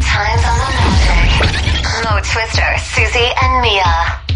Times on the magic. Mo Twister, Susie and Mia.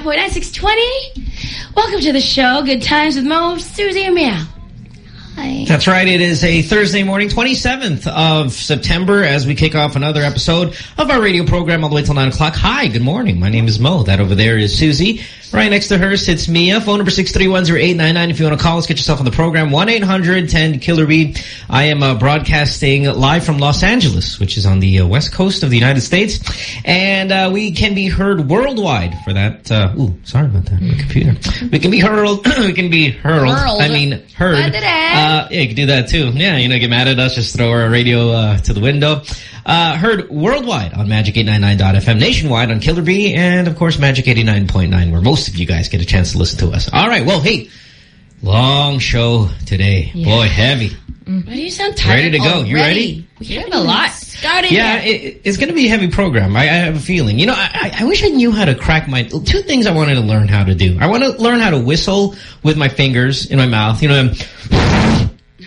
95.9, Welcome to the show, Good Times with Mo, Susie, and Meow. Hi. That's right. It is a Thursday morning, 27th of September, as we kick off another episode of our radio program all the way till 9 o'clock. Hi, good morning. My name is Mo. That over there is Susie. Right next to her sits Mia. Phone number 6310899. If you want to call us, get yourself on the program. 1-800-10-KILLER-B. I am uh, broadcasting live from Los Angeles, which is on the uh, west coast of the United States. And uh, we can be heard worldwide for that. Uh, ooh, sorry about that. My computer. We can be hurled. we can be hurled. Hurled. I mean, heard. Uh, yeah, you can do that too. Yeah, you know, get mad at us, just throw our radio uh, to the window. Uh, heard worldwide on Magic899.fm, nationwide on Killer B, and of course Magic 89.9, where most of you guys get a chance to listen to us. All right, well, hey, long show today. Boy, heavy. Mm. Why do you sound tired Ready to go. You ready? We have a lot. Started Yeah, it, it's going to be a heavy program. I, I have a feeling. You know, I, I- I wish I knew how to crack my... Two things I wanted to learn how to do. I want to learn how to whistle with my fingers in my mouth. You know, I'm...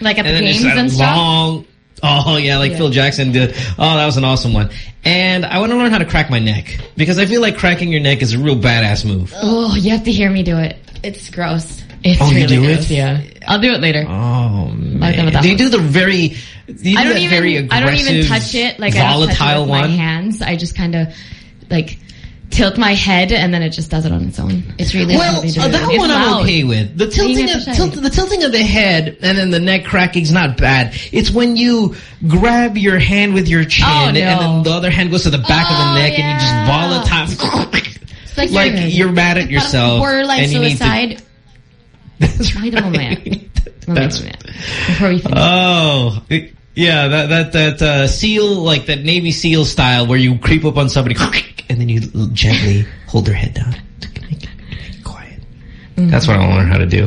like at and the then it's games that and stuff. long Oh, yeah, like Yeah. Phil Jackson did. Oh, that was an awesome one. And I want to learn how to crack my neck. Because I feel like cracking your neck is a real badass move. Oh, you have to hear me do it. It's gross. It's Oh, you really do it? gross, Yeah, I'll do it later. Oh, Like man. with that Do you do the very, do you I do don't that even. very I don't even touch it. Like I don't touch it with one? my hands. I just kind of like tilt my head, and then it just does it on its own. It's really Well, uh, that It's one I'm okay with. The tilting, of, tilt, the tilting of the head and then the neck cracking's not bad. It's when you grab your hand with your chin Oh, no. and then the other hand goes to the back of Oh, the neck and you just volatile. like like you're- you're mad at yourself. Borderline and you need to- suicide. That's I don't know, man. right. That's before we finish. Oh, it- yeah, that that that uh, seal, like that Navy SEAL style, where you creep up on somebody and then you gently hold their head down. Quiet. That's what I want to learn how to do.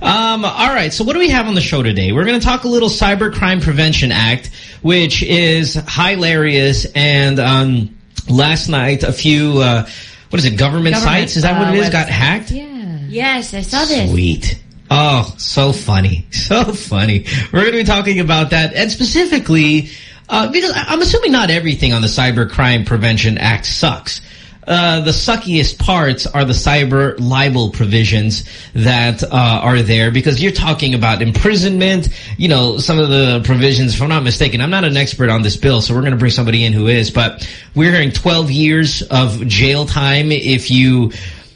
Um, all right, so what do we have on the show today? We're going to talk a little Cybercrime Prevention Act, which is hilarious. And um, last night, a few, uh, what is it, government, Government, sites? Is that what uh, it is? Got hacked? yeah. Yes, I saw this. Sweet. Oh, so funny. So funny. We're going to be talking about that. And specifically, uh, because I'm assuming not everything on the Cybercrime Prevention Act sucks. Uh, the suckiest parts are the cyber libel provisions that uh, are there because you're talking about imprisonment, you know, some of the provisions, if I'm not mistaken, I'm not an expert on this bill, so we're going to bring somebody in who is, but we're hearing 12 years of jail time if you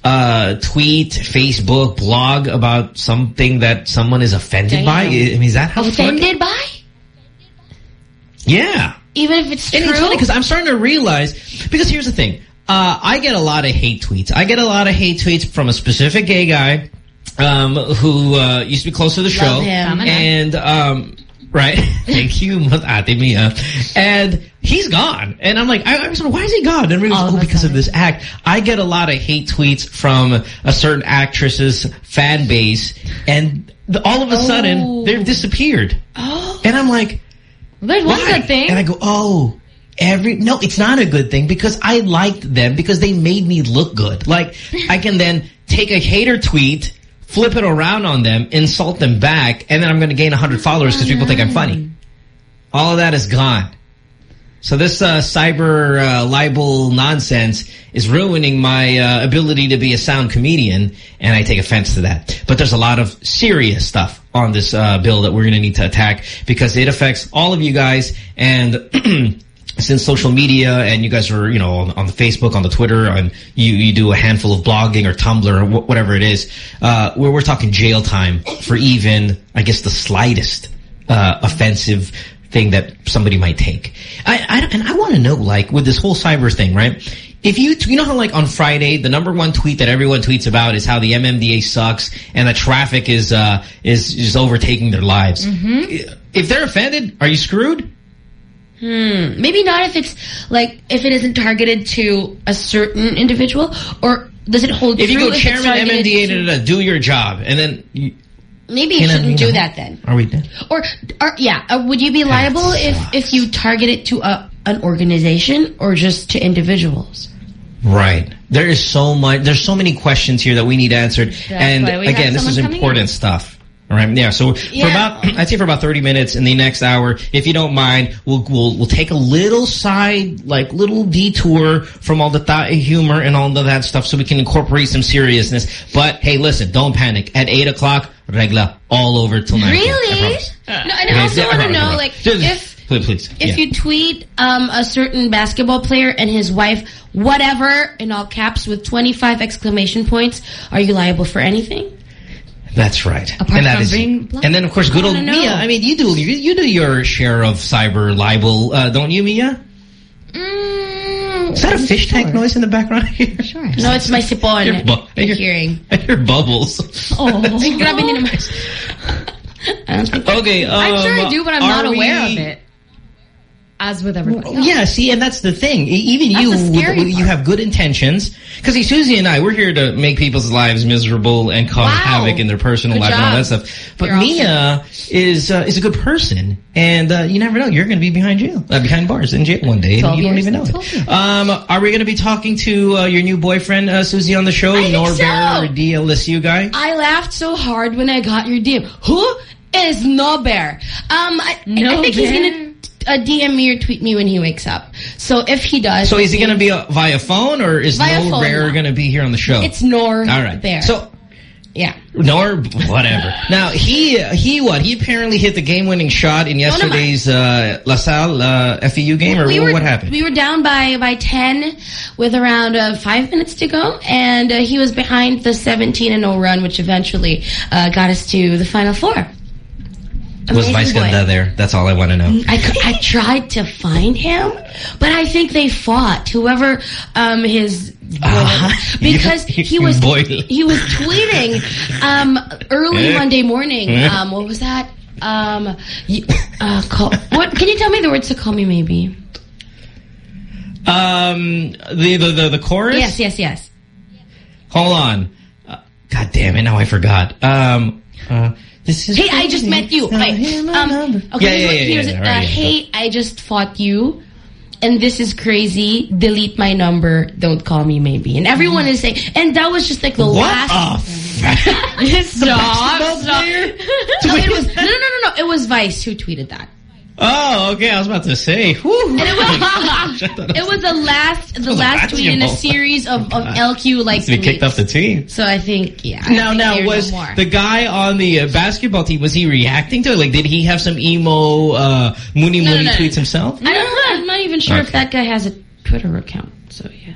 uh, tweet, Facebook, blog about something that someone is offended by? I mean, is that how it's working? Offended by? Yeah. Even if it's And true? it's funny because I'm starting to realize, because here's the thing. Uh, I get a lot of hate tweets. I get a lot of hate tweets from a specific gay guy um, who uh, used to be close to the show. him. And, um, right. Thank you, Ate Mia. And he's gone. And I'm like, I, I was like, why is he gone? And everybody All goes, of oh, because of this act. I get a lot of hate tweets from a certain actress's fan base. And the, all of a sudden, oh. they've disappeared. oh. And I'm like, There's one why? good thing. And I go, oh, every, no, it's not a good thing because I liked them because they made me look good. Like, I can then take a hater tweet, flip it around on them, insult them back, and then I'm going to gain 100 followers because people think I'm funny. Oh, all of that is gone. So this uh, cyber uh, libel nonsense is ruining my uh, ability to be a sound comedian, and I take offense to that. But there's a lot of serious stuff on this uh, bill that we're going to need to attack because it affects all of you guys. And since social media and you guys are, you know, on, on the Facebook, on the Twitter, and you, you do a handful of blogging or Tumblr or wh whatever it is, uh, where we're talking jail time for even, I guess, the slightest uh, offensive thing that somebody might take. I, I and I want to know, like, with this whole cyber thing, right? If you, you know how like on Friday, the number one tweet that everyone tweets about is how the MMDA sucks and the traffic is, uh, is just overtaking their lives. If they're offended, are you screwed? Hmm. Maybe not if it's like if it isn't targeted to a certain individual, or does it hold If you go chairman MMDA, to- do your job, and then you, Maybe you you shouldn't do that then. Are we done? Or, or yeah, uh, would you be liable if if you target it to a an organization or just to individuals? Right. There is so much. There's so many questions here that we need answered. and why we have again, this is someone coming important in. stuff. All right. Yeah. So Yeah. for about, I'd say for about 30 minutes in the next hour, if you don't mind, we'll we'll we'll take a little side, like little detour from all the thought humor and all of that stuff, so we can incorporate some seriousness. But hey, listen, don't panic. At eight o'clock, regla all over till nine. Really? No, and I also yeah, want to know, like, Just- if please, please, if yeah. you tweet um, a certain basketball player and his wife, whatever, in all caps with 25 exclamation points, are you liable for anything? That's right. Apart and that is, and then of course, good old. Mia. I mean, you do you, you do your share of cyber libel, uh, don't you, Mia? Mm, Is that a fish tank noise in the background here? Sure. no, it's my sipon. Your bu- You're your- hearing. I hear bubbles. Oh. Ay, grabe din naman. Okay. Um, I'm sure I do, but I'm not aware we- of it. As with everybody else. Yeah, see, and that's the thing. Even That's you, you have good intentions. Because see, Susie and I, we're here to make people's lives miserable and cause Wow. havoc in their personal Good life and all that stuff. But You're Mia is uh, is a good person, and uh, you never know. You're going to be behind jail, uh, behind bars in jail one day, and you don't even know it. Um, are we going to be talking to uh, your new boyfriend, uh, Susie, on the show, I Norbert so. or DLSU guy? I laughed so hard when I got your DM. Who is Norbert? No Um, I, No I think he's Bear. gonna uh, DM me or tweet me when he wakes up. So if he does, So is he going to be uh, via phone or is Via No phone Bear going to be here on the show? It's Nor All right. Bear. So yeah. Nor whatever. now he he what he apparently hit the game winning shot in yesterday's uh, LaSalle uh, FEU game or we what, were, what happened? We were down by by ten with around uh, five minutes to go, and uh, he was behind the seventeen and no run, which eventually uh, got us to the final four. Was Vice. Ganda there? That's all I want to know. I, I tried to find him, but I think they fought. Whoever um, his Ah, because he was boy. he was tweeting um, early Eh? Monday morning. Eh? Um, what was that? Um, you, uh, call, what? Can you tell me the words to call me? Maybe. Um, the the the, the chorus. Yes, yes, yes. Hold on. Uh, God damn it! Now I forgot. Um, uh, this is. Hey, I just met you. Tell Right. Um, okay, Yeah, yeah, yeah. here's yeah, it. right, uh, yeah. hey, I just fought you, and this is crazy. Delete my number. Don't call me, maybe. And everyone is saying, and that was just like the What last. a Stop. basketball Stop. No, it was no, no, no, no, no. It was Vice who tweeted that. Oh, okay. I was about to say. Whew. And it was it was the last the last tweet in a series of, of LQ like to be kicked tweets. off the team. So I think yeah. I Now, think now was no the guy on the uh, basketball team? Was he reacting to it? Like, did he have some emo uh, Mooney No, no, Mooney no, no. tweets himself? I don't know. I'm not even sure if that guy has a Twitter account. So yeah.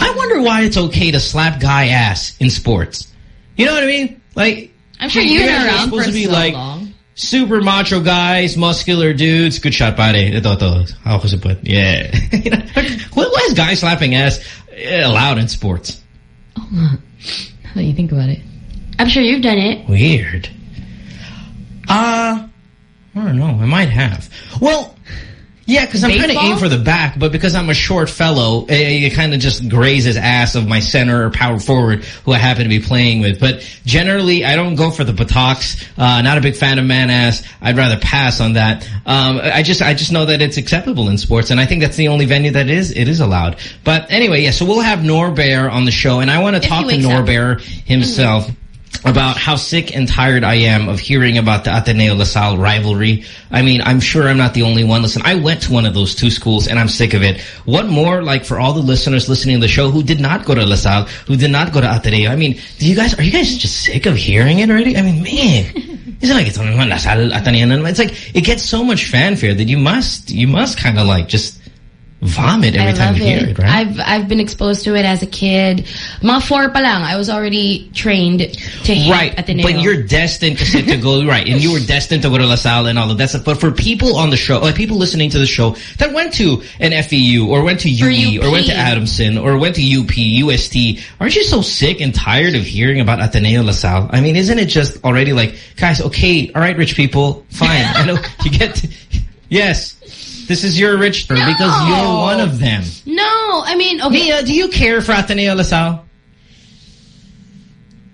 I wonder why it's okay to slap guy ass in sports. You know what I mean? Like, I'm sure you you've guys been are around supposed for to be so like long. Super macho guys, muscular dudes. Good shot, pare. Ito, ito. How was it put? Yeah. Why is guy slapping ass eh, allowed in sports? Oh, now that you think about it. I'm sure you've done it. Weird. Uh, I don't know. I might have. Well, yeah, because I'm trying to aim for the back, but because I'm a short fellow, eh, it kind of just grazes ass of my center or power forward who I happen to be playing with. But generally, I don't go for the buttocks. Uh, not a big fan of man ass. I'd rather pass on that. Um, I just, I just know that it's acceptable in sports, and I think that's the only venue that is, it is allowed. But anyway, yeah, so we'll have Norbear on the show, and I want to talk to. Norbear himself about how sick and tired I am of hearing about the Ateneo LaSalle rivalry. I mean, I'm sure I'm not the only one. Listen, I went to one of those two schools and I'm sick of it. What more, like, for all the listeners listening to the show who did not go to LaSalle, who did not go to Ateneo? I mean, do you guys, are you guys just sick of hearing it already? I mean, man, it's like, it's on LaSalle, Ateneo. It's like, it gets so much fanfare that you must, you must kind of like just vomit every I time you hear it, right? I've I've been exposed to it as a kid. Ma four pa lang, I was already trained to hate Right, Ateneo. but you're destined to, to go right, and you were destined to go to La Salle and all of that stuff. But for people on the show, like people listening to the show that went to an FEU or went to UE or, went to Adamson or went to UP, UST, aren't you so sick and tired of hearing about Ateneo La Salle? I mean, isn't it just already like, guys, okay, all right, rich people, fine. I know you get, to, yes, this is your rich because you're one of them. no, I mean, okay. Mia, do you care for Ateneo La Salle?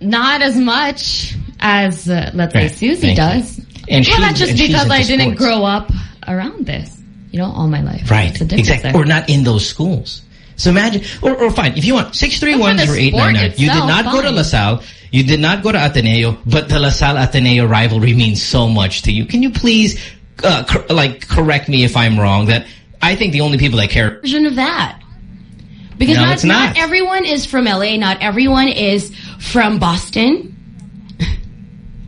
Not as much as, uh, let's say, Susie Thank you. does. And well, that's just because I didn't sports. grow up around this, you know, all my life. Right, It's a difference exactly. there. Or not in those schools. So imagine, or, or fine, if you want, 631-0899. You did not go to fine. La Salle, you did not go to Ateneo, but the La Salle Ateneo rivalry means so much to you. Can you please, uh, cor like, correct me if I'm wrong, that I think the only people that care, version of that. Because No, not, it's not. everyone is from LA, not everyone is from Boston.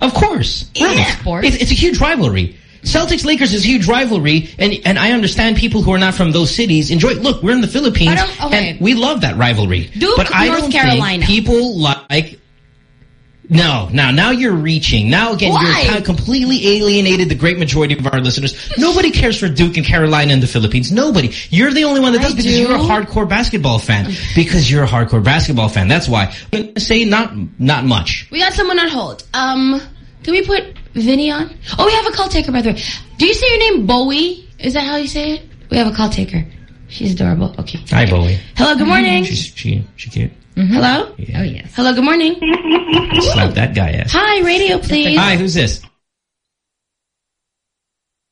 of course. Right. Sports. It's, it's a huge rivalry. Celtics Lakers is a huge rivalry, and and I understand people who are not from those cities enjoy. Look, we're in the Philippines, okay. and we love that rivalry. Duke, but I North don't Carolina. think people like. No, now now you're reaching. Now again, Why? you're kind of completely alienated the great majority of our listeners. Nobody cares for Duke and Carolina in the Philippines. Nobody. You're the only one that I does because do. you're a hardcore basketball fan. Because you're a hardcore basketball fan. That's why. I'm gonna say not not much. We got someone on hold. Um, can we put Vinny on? Oh, we have a call taker, by the way. Do you say your name Bowie? Is that how you say it? We have a call taker. She's adorable. Okay. Hi, Bowie. Hello, good morning. She's she she cute. Mm-hmm. Hello? Oh, oh, yes. Hello, good morning. Slap that guy ass. Hi, radio, please. Hi, who's this?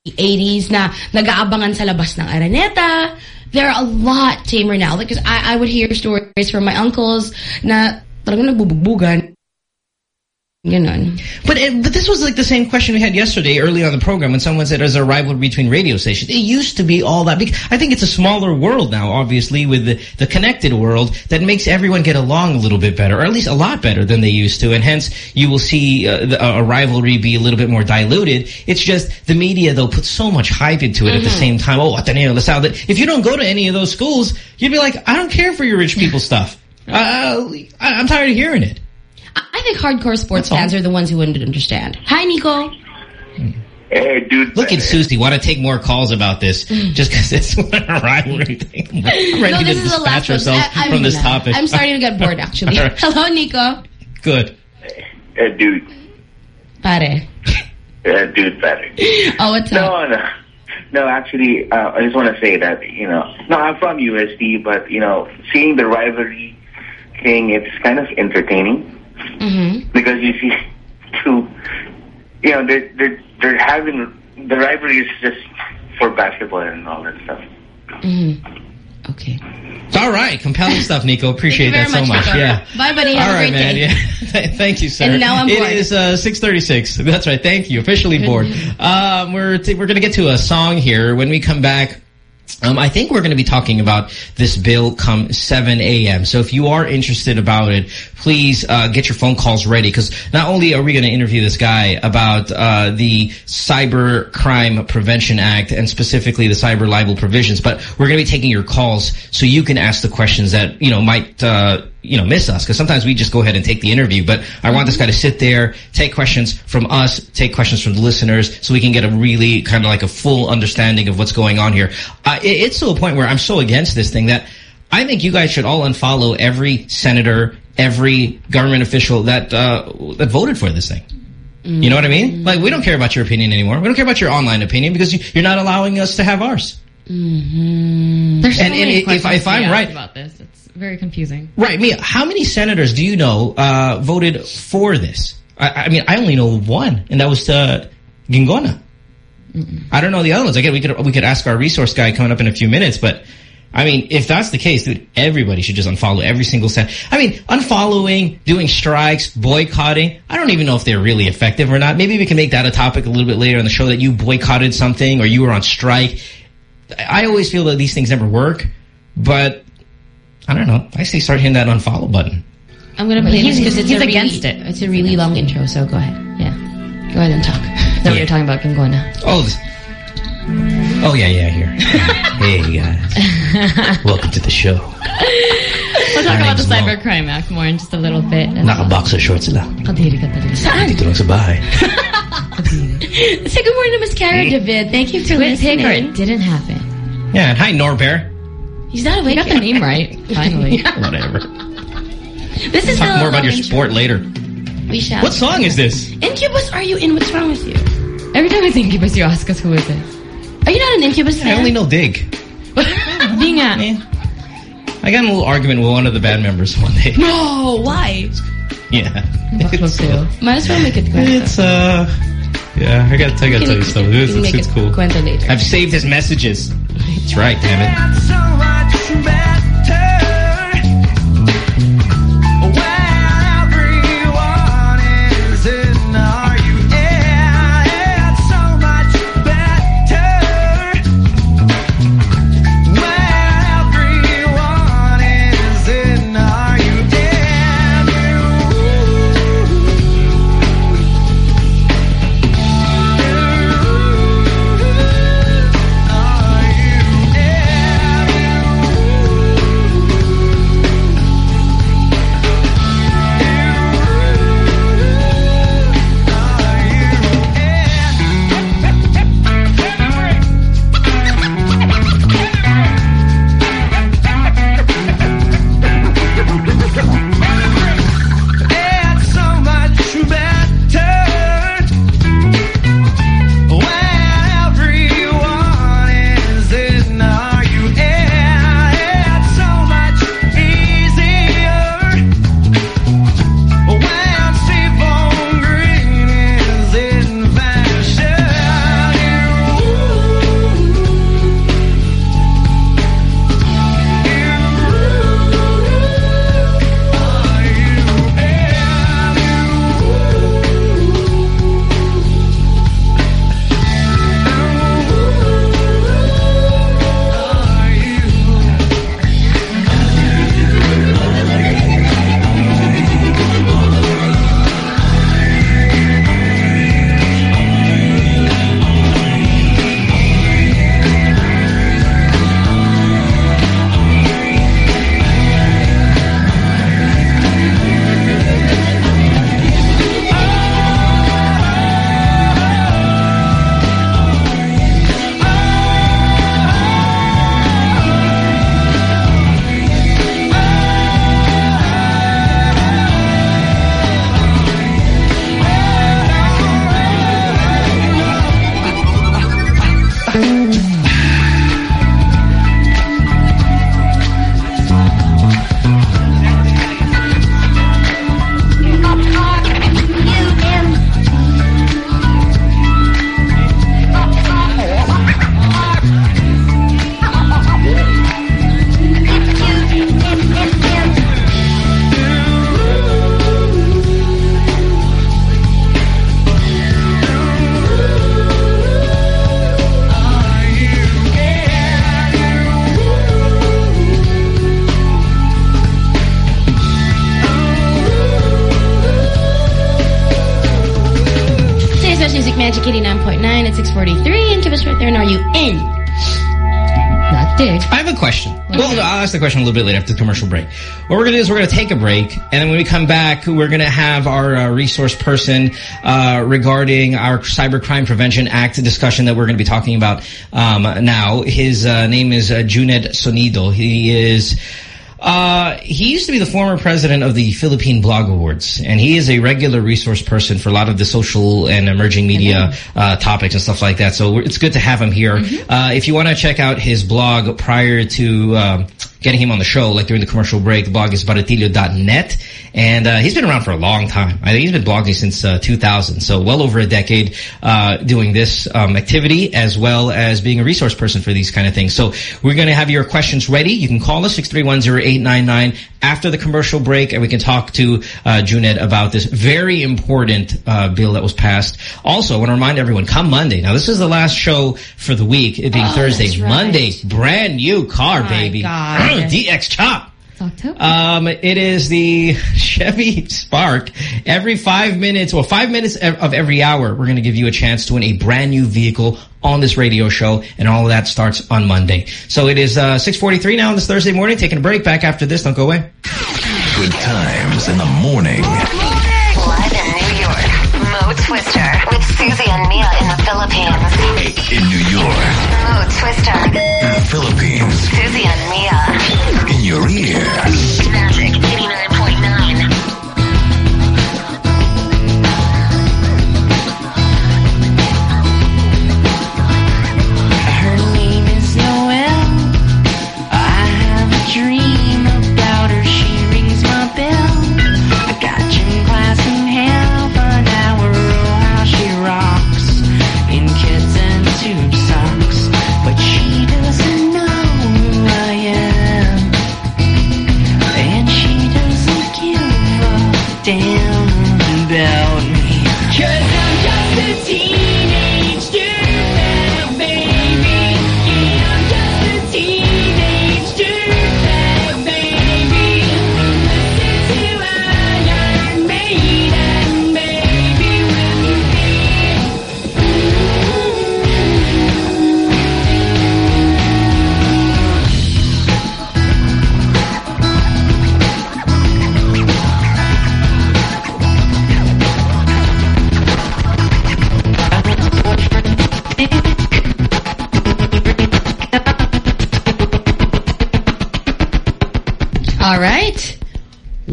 80s na nag-aabangan sa labas ng Araneta. They're a lot tamer now. Because I, I would hear stories from my uncles na talagang nagbubugbugan. Ganon. But it, but this was like the same question we had yesterday early on the program when someone said there's a rivalry between radio stations. It used to be all that. Big. I think it's a smaller world now, obviously, with the, the connected world that makes everyone get along a little bit better, or at least a lot better than they used to. And hence, you will see uh, the, a rivalry be a little bit more diluted. It's just the media, though, put so much hype into it at the same time. Oh, Ateneo LaSalle. That if you don't go to any of those schools, you'd be like, I don't care for your rich people stuff. Uh, I, I'm tired of hearing it. I I think hardcore sports That's all. fans are the ones who wouldn't understand. Hi, Nico. Hey, dude. Look at Susie. Want to take more calls about this just because it's a rivalry thing. I'm ready no, to this is the last dispatch one. ourselves I- I'm from this not. topic. I'm starting to get bored, actually. All right. Hello, Nico. Good. Hey, dude. Pare. Uh, dude, better. Oh, what's up? No, no. No, actually, uh, I just want to say that, you know, no, I'm from UST, but, you know, seeing the rivalry thing, it's kind of entertaining Mm-hmm. because you see two, you know, they're, they're, they're having, the rivalry is just for basketball and all that stuff. Mm-hmm. Okay. All right. Compelling stuff, Nico. Appreciate that so much. much, Yeah. Bye, buddy. Have All a great man. day. Yeah. Thank you, sir. And now I'm It bored. is uh, 636. That's right. Thank you. Officially bored. Um, we're t- we're going to get to a song here. When we come back, um, I think we're going to be talking about this bill come 7 a.m. So if you are interested about it, please uh, get your phone calls ready because not only are we going to interview this guy about uh, the Cyber Crime Prevention Act and specifically the cyber libel provisions, but we're going to be taking your calls so you can ask the questions that you know might uh, you know miss us because sometimes we just go ahead and take the interview. But I want this guy to sit there, take questions from us, take questions from the listeners, so we can get a really kind of like a full understanding of what's going on here. Uh, it, it's to a point where I'm so against this thing that I think you guys should all unfollow every senator, every government official that uh, that voted for this thing. You know what I mean? Like, we don't care about your opinion anymore. We don't care about your online opinion because you, you're not allowing us to have ours. There's so And- and many if- questions if to I'm right- about this, it's very confusing. Right, Mia, how many senators do you know uh, voted for this? I, I mean, I only know one, and that was uh, Guingona. I don't know the other ones. Again, we could we could ask our resource guy coming up in a few minutes, but I mean, if that's the case, dude, everybody should just unfollow every single set. I mean, unfollowing, doing strikes, boycotting. I don't even know if they're really effective or not. Maybe we can make that a topic a little bit later on the show that you boycotted something or you were on strike. I always feel that these things never work, but I don't know. I say start hitting that unfollow button. I'm going to play He's- this because it's he's a really, against it. It's a really long intro, so go ahead. Yeah. Go ahead and talk. So you're talking about Guingona. Oh, this, oh yeah, yeah, here. hey guys, welcome to the show. We'll talk about the name's Mo. Cybercrime Act more in just a little bit. Naka-boxer shorts lang. Kadiri ka talaga. Saan? Dito lang sa bahay. Say good morning to Miss Kara David. Thank you for Twit listening. It didn't happen. Yeah, and hi Norbert. He's not You awake got the name right, finally. Whatever. This is Talk more about your intro. sport later. We shall. What song is this? Incubus are you in? What's wrong with you? Every time I think Incubus, you ask us who is it. Are you not an Incubus I only know Dig. Di nga. Eh. I got in a little argument with one of the band members one day. No, why? Yeah. Might as well make it kwento. It's uh yeah, I gotta, I gotta tell you something. It's, it's, it's cool. Later. I've saved his messages. That's right, damn it. The question a little bit later after the commercial break. What we're going to do is we're going to take a break, and then when we come back, we're going to have our uh, resource person uh, regarding our Cybercrime Prevention Act discussion that we're going to be talking about um, now. His uh, name is uh, Juned Sonido. He is... He used to be the former president of the Philippine Blog Awards, and he is a regular resource person for a lot of the social and emerging media uh, topics and stuff like that. So we're- it's good to have him here. Uh, if you want to check out his blog prior to um, getting him on the show, like during the commercial break, the blog is baratillo.net, and uh, he's been around for a long time. I think he's been blogging since uh, 2000, so well over a decade uh, doing this um, activity as well as being a resource person for these kind of things. So we're going to have your questions ready. You can call us 6310899 after the commercial break, and we can talk to uh, Juned about this very important uh, bill that was passed. Also, I want to remind everyone, come Monday. Now, this is the last show for the week, it being Thursday. that's right. Monday, brand new car, my baby. DX Chop. It's October. Um, it is the Chevy Spark. Every five minutes, well, five minutes of every hour, we're going to give you a chance to win a brand new vehicle on this radio show, and all of that starts on Monday. So it is uh, 6.43 now on this Thursday morning. Taking a break. Back after this. Don't go away. Good times in the morning. Live in New York, Mo Twister with Susie and Mia in the Philippines. In New York, Mo Twister, in the Philippines, Susie and Mia. Your ear. Magic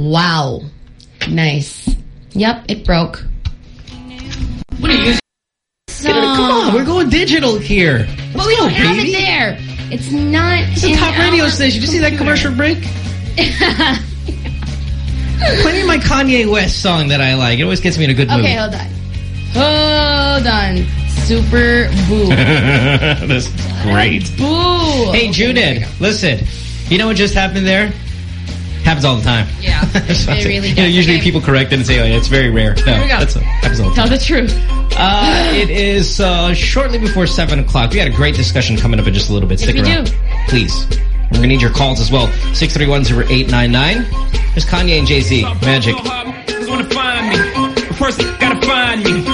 Wow. Nice. Yep, it broke. What are you? Come on, we're going digital here. But we don't have it there. It's not. It's a top radio station. Did you see that commercial break? Play me my Kanye West song that I like. It always gets me in a good mood. Okay, hold on. Hold on. Super boo. That's great. boo. Hey, Judith, listen. You know what just happened there? Happens all the time. Yeah, So it really you know, usually Okay. people correct it and say, oh, yeah, it's very rare. No, we go. that's happens all the time. Tell the truth. Uh, it is uh, shortly before 7 o'clock. We had a great discussion coming up in just a little bit. Stick we around. do. Please. We're going to need your calls as well. 631-0899. There's Kanye and Jay-Z. Magic. Wanna find me. First, gotta find me.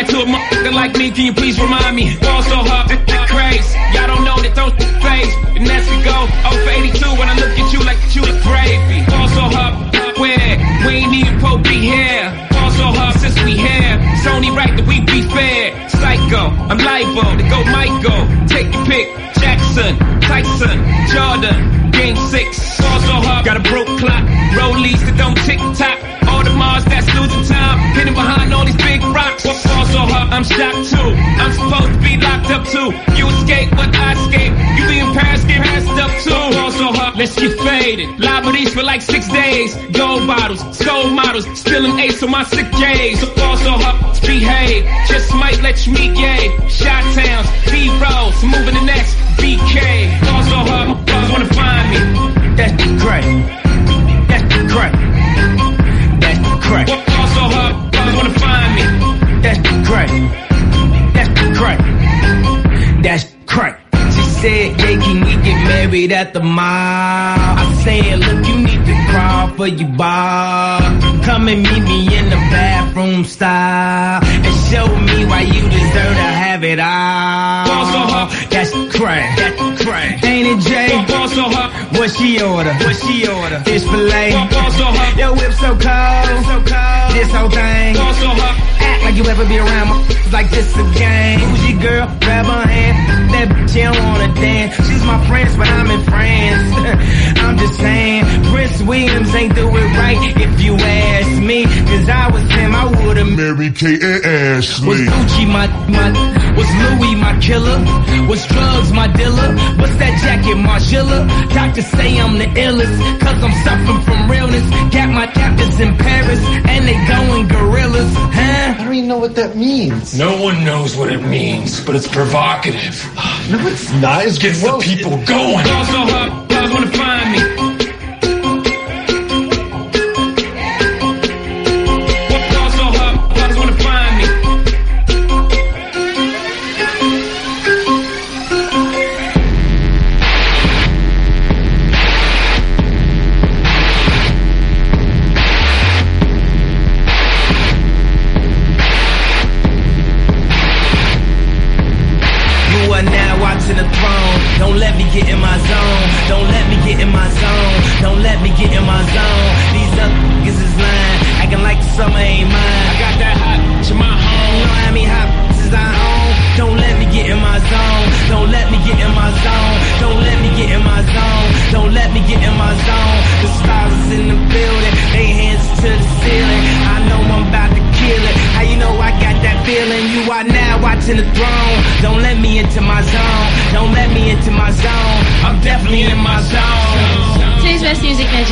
What's 50 grand to a motherfucker like me? Can you please remind me? Ball so hard, the, the craze. Y'all don't know that those phase. And as we go, oh for 82 when I look at you like you the gravy. Ball so hard, where? We ain't even Pope here. Ball so hard since we here. It's only right that we be fair. Psycho, I'm liable to go Michael. Take your pick. Jackson, Tyson, Jordan, Game 6. Ball so hard, got a broke clock. Rollies that don't tick tock. The Mars that's losing time. Hidden behind all these big rocks. What fall so hard? I'm shocked too. I'm supposed to be locked up too. You escape, but I escape. You be in Paris, get passed up too. Fall so hard, let's get faded. Liberties for like six days. Gold bottles, soul models, spilling ace on my sick days. So fall so hard, behave. Just might let you meet gay. Shot towns, B rolls, moving the next BK. Fall so hard, motherfuckers wanna find me. That's great. That's great. That's great. Fall so hard, motherfuckers wanna find me. That's great. That's great. That's great. She said, yeah, can we get married at the mall? I said, look, you need to crawl for your bar. Come and meet me in the bathroom style and show me why you deserve to have it all. That's crack. That's crack. Ain't it, Jay? What she order? What she order? Fish fillet. Your whip so cold. So cold. This whole thing. Act like you ever be around my like this again. Who's your girl? Grab her hand. That bitch, she don't wanna dance. She's my friend, but I'm in France. I'm just saying, Prince Williams ain't do it right if you ask me. Cause I was him, I would've Mary Kate and Ashley. was Gucci my, my, was Louis my killer? Was drugs my dealer? What's that jacket, Margiela? Doctors say I'm the illest, cause I'm suffering from realness. Got my captors in Paris, and they going gorillas, huh? I don't even know what that means. No one knows what it means, but it's provocative. No, it's not. It's Gets the people going. so hot, dogs wanna find me.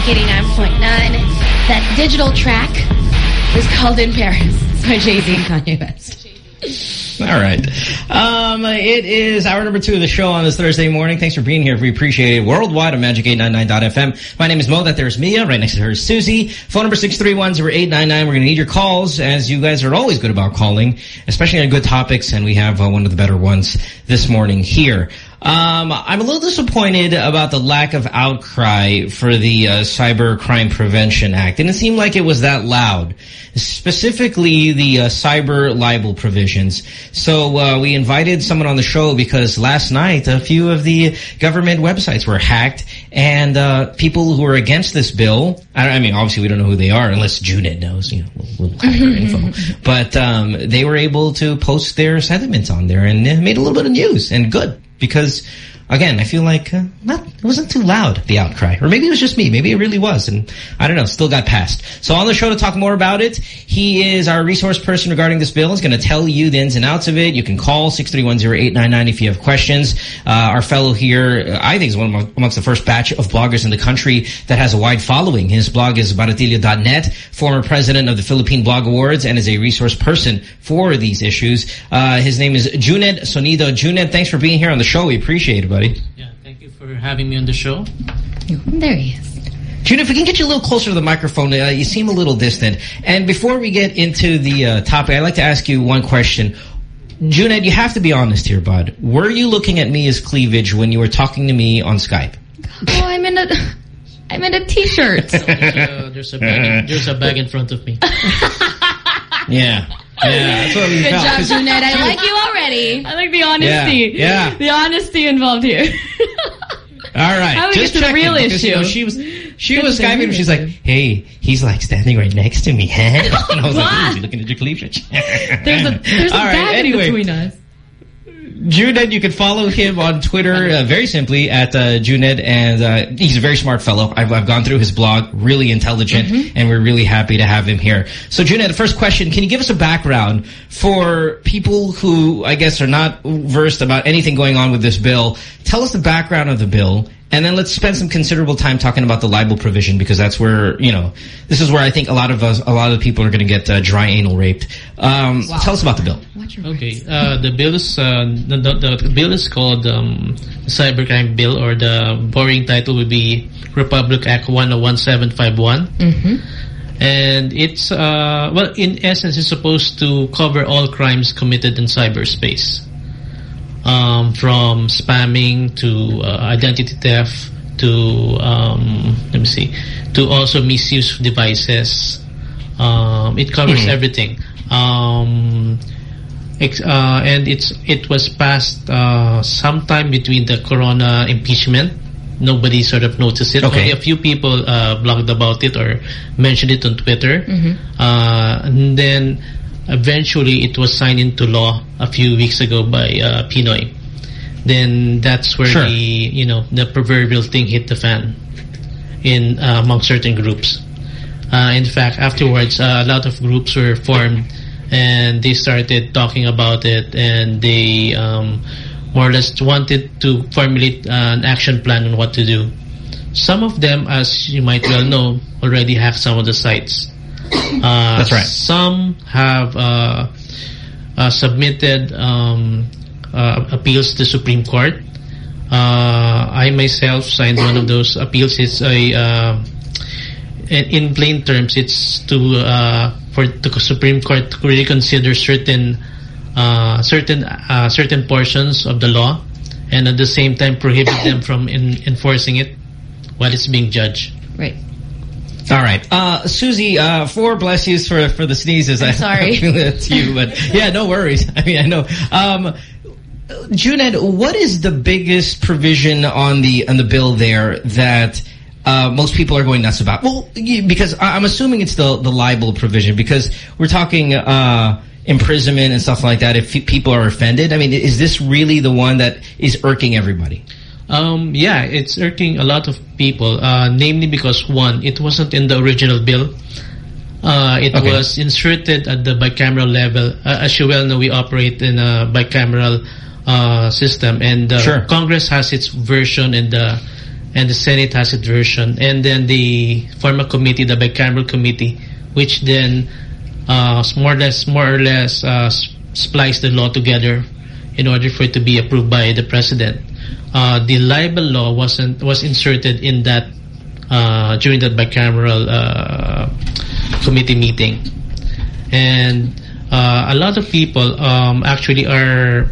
89.9. That digital track is called In Paris. By Jay-Z and Kanye West. All right. Um, it is hour number two of the show on this Thursday morning. Thanks for being here. We appreciate it. Worldwide on Magic899.fm. My name is Mo. That there's Mia. Right next to her is Susie. Phone number 631-0899. We're going to need your calls as you guys are always good about calling, especially on good topics. And we have uh, one of the better ones this morning here. Um, I'm a little disappointed about the lack of outcry for the uh, Cyber Crime Prevention Act. Didn't seem like it was that loud, specifically the uh, cyber libel provisions. So uh, we invited someone on the show because last night a few of the government websites were hacked, and uh, people who are against this bill. I, I mean, obviously we don't know who they are unless Juned knows, you know, little, little hacker info. But um, they were able to post their sentiments on there and it made a little bit of news and good because again, I feel like uh, not it wasn't too loud the outcry, or maybe it was just me. Maybe it really was, and I don't know. Still got passed. So on the show to talk more about it, he is our resource person regarding this bill. He's going to tell you the ins and outs of it. You can call six three one zero eight nine nine if you have questions. Uh, our fellow here, uh, I think, is one of amongst the first batch of bloggers in the country that has a wide following. His blog is baratillo.net. Former president of the Philippine Blog Awards and is a resource person for these issues. Uh, his name is Juned Sonido. Juned, thanks for being here on the show. We appreciate it, buddy. Yeah, you for having me on the show. There he is. June, if we can get you a little closer to the microphone, uh, you seem a little distant. And before we get into the uh, topic, I'd like to ask you one question. Juned, you have to be honest here, bud. Were you looking at me as cleavage when you were talking to me on Skype? Oh, I'm in a, I'm in a t-shirt. Uh, there's a bag. In, there's a bag in front of me. Yeah. Yeah, that's what we Good felt. job, 'Cause- Juned. I like you already. I like the honesty. Yeah, yeah. The honesty involved here. All right. How just the real because, you know, issue. she was she Get was Skyping she's like, hey, he's like standing right next to me. and I was like, What? "Ooh, is he looking at your cleavage? There's a there's a right, anyway. between us. Juned, you can follow him on Twitter uh, very simply at uh, Juned, and uh, he's a very smart fellow. I've, I've gone through his blog, really intelligent, Mm-hmm. and we're really happy to have him here. So, Juned, the first question, can you give us a background for people who, I guess, are not versed about anything going on with this bill? Tell us the background of the bill, and then let's spend some considerable time talking about the libel provision, because that's where, you know, this is where I think a lot of us, a lot of people are going to get uh, dry anal raped. Um, Tell us about the bill. Okay, uh, the bill is uh, the, the, the bill is called um, Cybercrime Bill, or the boring title would be Republic Act 101751. Mm-hmm. And it's, uh, well, in essence, it's supposed to cover all crimes committed in cyberspace. Um, from spamming to uh, identity theft to um, let me see to also misuse of devices. Um, it covers Mhm. everything. Um, ex- uh, and it's it was passed uh, sometime between the Corona impeachment. Nobody sort of noticed it. Okay. Only a few people uh, blogged about it or mentioned it on Twitter. Mhm. Uh, and then eventually it was signed into law a few weeks ago by uh, PNoy. Then that's where Sure. the you know the proverbial thing hit the fan in uh, among certain groups. Uh, in fact, afterwards, uh, a lot of groups were formed, and they started talking about it, and they um, more or less wanted to formulate uh, an action plan on what to do. Some of them, as you might well know, already have some of the sites. Uh, That's right. Some have uh, uh, submitted um, uh, appeals to the Supreme Court. Uh, I myself signed one of those appeals. It's a uh, in in plain terms, it's to uh, for the Supreme Court to reconsider certain uh, certain uh, certain portions of the law, and at the same time prohibit them from in, enforcing it while it's being judged. Right. All right. Uh, Susie, uh, four bless yous for, for the sneezes. I'm sorry. I feel it's you, but yeah, no worries. I mean, I know. Um, Juned, what is the biggest provision on the, on the bill there that, uh, most people are going nuts about? Well, because I- I'm assuming it's the, the libel provision because we're talking, uh, imprisonment and stuff like that if people are offended. I mean, is this really the one that is irking everybody? Um, yeah, it's irking a lot of people, uh, namely because one, it wasn't in the original bill. Uh, it Okay. was inserted at the bicameral level. Uh, as you well know, we operate in a bicameral uh, system, and uh, Sure. Congress has its version, and the and the Senate has its version, and then the form a committee, the bicameral committee, which then uh, more or less, more or less, uh, s- the law together in order for it to be approved by the president. Uh, the libel law wasn't was inserted in that uh, during that bicameral uh, committee meeting, and uh, a lot of people um, actually are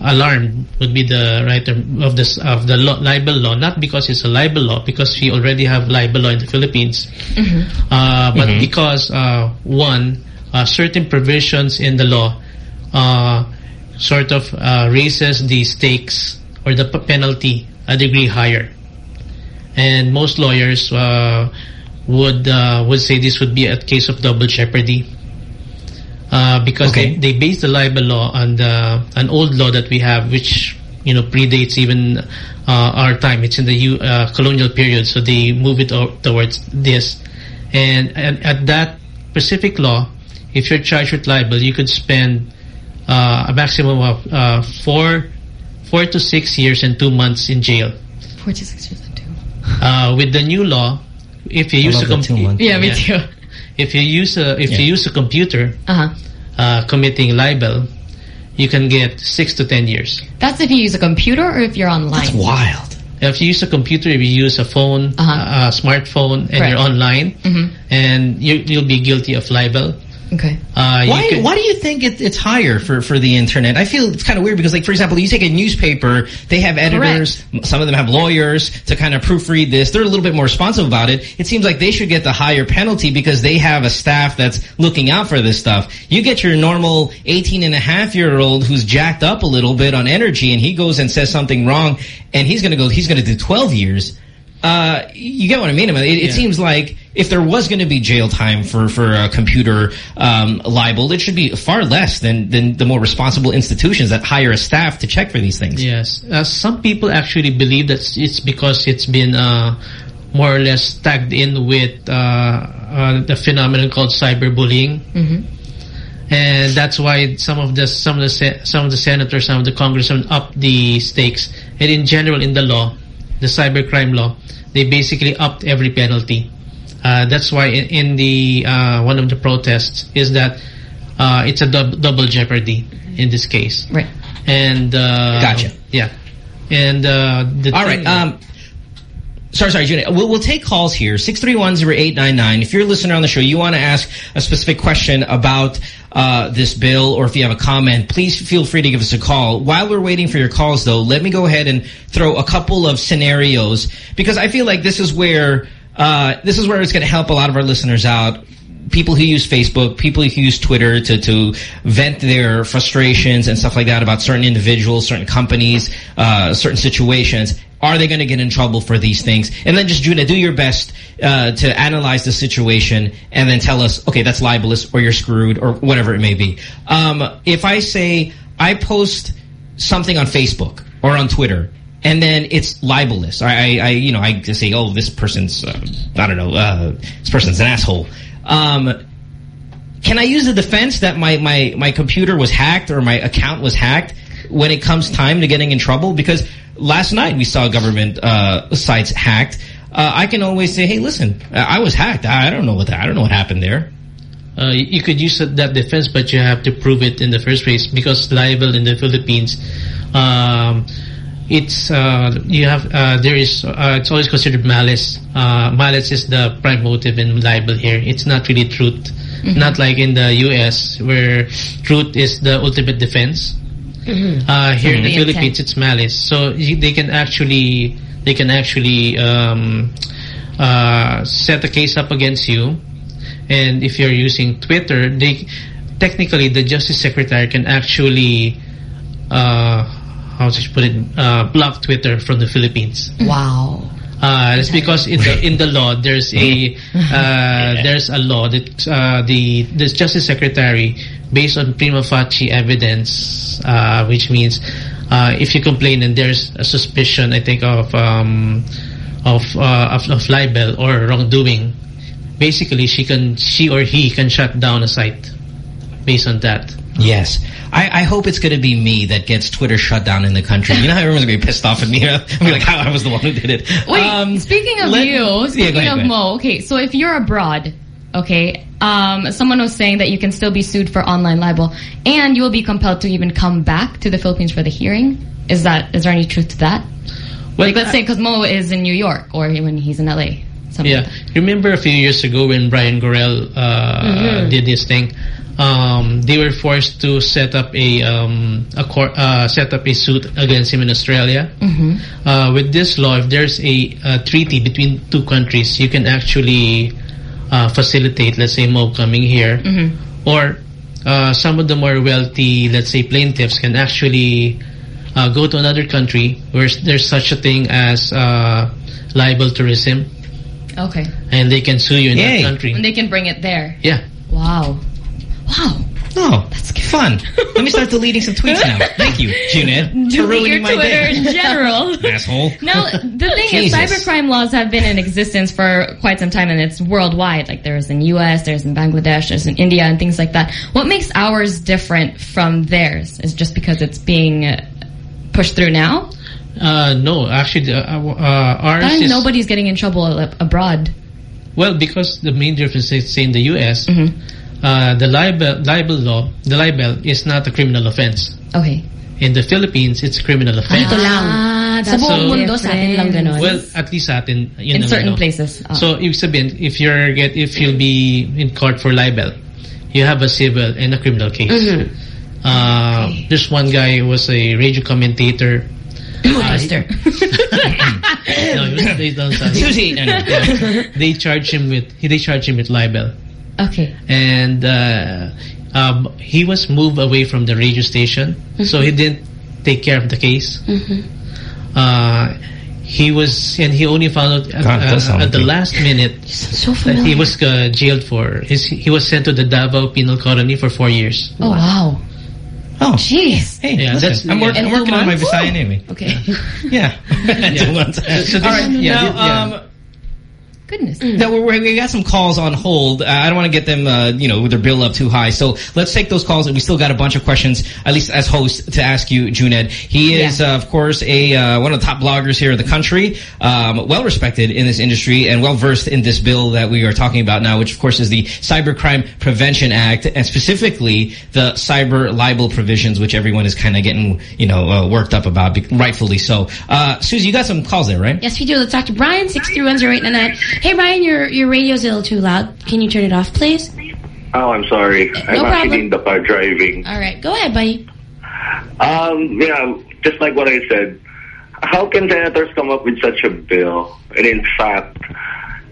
alarmed would be the right term of this of the law, libel law not because it's a libel law because we already have libel law in the Philippines. Uh, but Mhm. because uh, one uh, certain provisions in the law uh, sort of uh, raises the stakes or the penalty a degree higher and most lawyers uh, would uh, would say this would be a case of double jeopardy uh, because Okay. they, they base the libel law on the, an old law that we have, which you know predates even uh, our time. It's in the U, uh, colonial period, so they move it o- towards this. And, and at that specific law, if you're charged with libel, you could spend uh, a maximum of uh, four four to six years and two months in jail. 46 years and two. Uh, with the new law, if you I use a love that two computer. Yeah, me too. if you use a if Yeah. you use a computer Uh-huh. uh, committing libel, you can get six to ten years. That's if you use a computer or if you're online. That's wild. If you use a computer, if you use a phone, Uh-huh. a smartphone, and Correct. you're online, Mhm. and you, you'll be guilty of libel. Okay. Uh, Why, could- why do you think it, it's higher for, for the internet? I feel it's kind of weird because, like, for example, you take a newspaper, they have editors, some of them have lawyers to kind of proofread this. They're a little bit more responsive about it. It seems like they should get the higher penalty because they have a staff that's looking out for this stuff. You get your normal 18 and a half year old who's jacked up a little bit on energy and he goes and says something wrong and he's going to go, he's going to do 12 years. Uh, you get what I mean? I mean, it, it Yeah. seems like if there was going to be jail time for for a computer um, libel, it should be far less than than the more responsible institutions that hire a staff to check for these things. Yes, uh, some people actually believe that it's because it's been uh, more or less tagged in with uh, uh, the phenomenon called cyberbullying. Mm-hmm. and that's why some of the some of the some of the senators, some of the congressmen up the stakes. And in general, in the law, the cybercrime law, they basically upped every penalty. Uh, that's why in, in the uh, one of the protests is that uh, it's a dub- double jeopardy in this case. Right. And uh, Gotcha. Yeah. And uh, the All thing- right. Um, sorry, sorry, June. We'll, we'll take calls here. 631-0899. If you're a listener on the show, you want to ask a specific question about uh, this bill or if you have a comment, please feel free to give us a call. While we're waiting for your calls, though, let me go ahead and throw a couple of scenarios because I feel like this is where uh, this is where it's going to help a lot of our listeners out people who use Facebook, people who use Twitter to, to vent their frustrations and stuff like that about certain individuals, certain companies, uh, certain situations. Are they going to get in trouble for these things? And then just, Juna, do your best uh, to analyze the situation and then tell us, okay, that's libelous or you're screwed or whatever it may be. Um, if I say I post something on Facebook or on Twitter and then it's libelous. I, I, you know, I just say, oh, this person's, uh, I don't know, uh, this person's an asshole. Um, can I use the defense that my, my, my computer was hacked or my account was hacked when it comes time to getting in trouble? Because last night we saw government uh, sites hacked. Uh, I can always say, hey, listen, I was hacked. I don't know what that, I don't know what happened there. Uh, you could use that defense, but you have to prove it in the first place because libel in the Philippines, um, it's uh, you have uh, there is uh, it's always considered malice. Uh, malice is the prime motive in libel here. It's not really truth, Mm-hmm. not like in the U.S. where truth is the ultimate defense. Mm-hmm. Uh, here in the The Philippines, it's malice. So they can actually they can actually um, uh, set a case up against you, and if you're using Twitter, they technically the Justice Secretary can actually uh, how to put it uh, block Twitter from the Philippines. Wow. Uh, it's because in the in the law there's a uh, there's a law that uh, the the Justice Secretary based on prima facie evidence, uh, which means uh, if you complain and there's a suspicion, I think of um, of, uh, of of libel or wrongdoing, basically she can she or he can shut down a site based on that. Yes. I, I hope it's going to be me that gets Twitter shut down in the country. You know how everyone's going to be pissed off at me? I'll be like, how I was the one who did it. Wait, Um, speaking of let- you, Yeah, speaking go ahead, of. Mo, okay, so if you're abroad, okay, um, someone was saying that you can still be sued for online libel, and you will be compelled to even come back to the Philippines for the hearing. Is that is there any truth to that? Well, like, let's say because Mo is in New York or when he's in LA. Something Yeah, like remember a few years ago when Brian Gorrell uh, Mhm. did this thing? Um, they were forced to set up a um, a court, uh, set up a suit against him in Australia. Mm-hmm. Uh, with this law, if there's a, a treaty between two countries, you can actually uh, facilitate, let's say, Mo coming here, Mm-hmm. or uh, some of the more wealthy, let's say, plaintiffs can actually uh, go to another country where there's such a thing as uh, libel tourism, Okay, and they can sue you in Yay. that country. and they can bring it there. Yeah. Wow, wow. Oh, that's fun. Let me start deleting some tweets now. Thank you, Juned, for ruining my Twitter day. in general. Asshole. Now, the thing is, cybercrime laws have been in existence for quite some time, and it's worldwide. Like there's in U.S., there's in Bangladesh, there's in India, and things like that. What makes ours different from theirs is just because it's being pushed through now. Uh, no, actually, uh, uh, ours is nobody's getting in trouble abroad. well because the main difference is say in the U.S. Mm-hmm. Uh, the libel libel law, the libel is not a criminal offense. Okay. In the Philippines, it's a criminal offense. Ito lang. Ah, Sa buong mundo, sa atin lang ganun. Well, at least sa atin, yun In certain no? places. ah. So, ibig sabihin, if you're get, if you'll be in court for libel, you have a civil and a criminal case. Mm-hmm. Uh, There's one guy who was a radio commentator. Uh, Mister. no, he was, they, don't, Susie, no, no. Yeah. they charge him with they charge him with libel, okay. and uh, um, he was moved away from the radio station, so he didn't take care of the case. Uh, he was, and he only found out at, uh, at the last minute So that he was uh, jailed for. His, he was sent to the Davao Penal Colony for four years. Oh wow. Oh, Jeez. Hey, Yeah, listen, that's- I'm, work, yeah. I'm working on my months? Visaya anyway. Okay. Yeah. Two months. So this- All right. yeah, now, yeah. um, Goodness. No, we're, we got some calls on hold. Uh, I don't want to get them, uh, you know, with their bill up too high. So let's take those calls. And we still got a bunch of questions, at least as host, to ask you, Juned. He is, uh, of course, a uh, one of the top bloggers here in the country, um, well respected in this industry and well versed in this bill that we are talking about now, which of course is the Cybercrime Prevention Act, and specifically the cyber libel provisions, which everyone is kind of getting, you know, uh, worked up about, rightfully so. Uh, Susie, you got some calls there, right? Yes, we do. Let's talk to Brian, 6310899. Hey, Brian, your, your radio's a little too loud. Can you turn it off, please? Oh, I'm sorry. I'm problem. actually in the car driving. All right. Go ahead, buddy. Um, yeah, just like what I said, how can senators come up with such a bill? And in fact,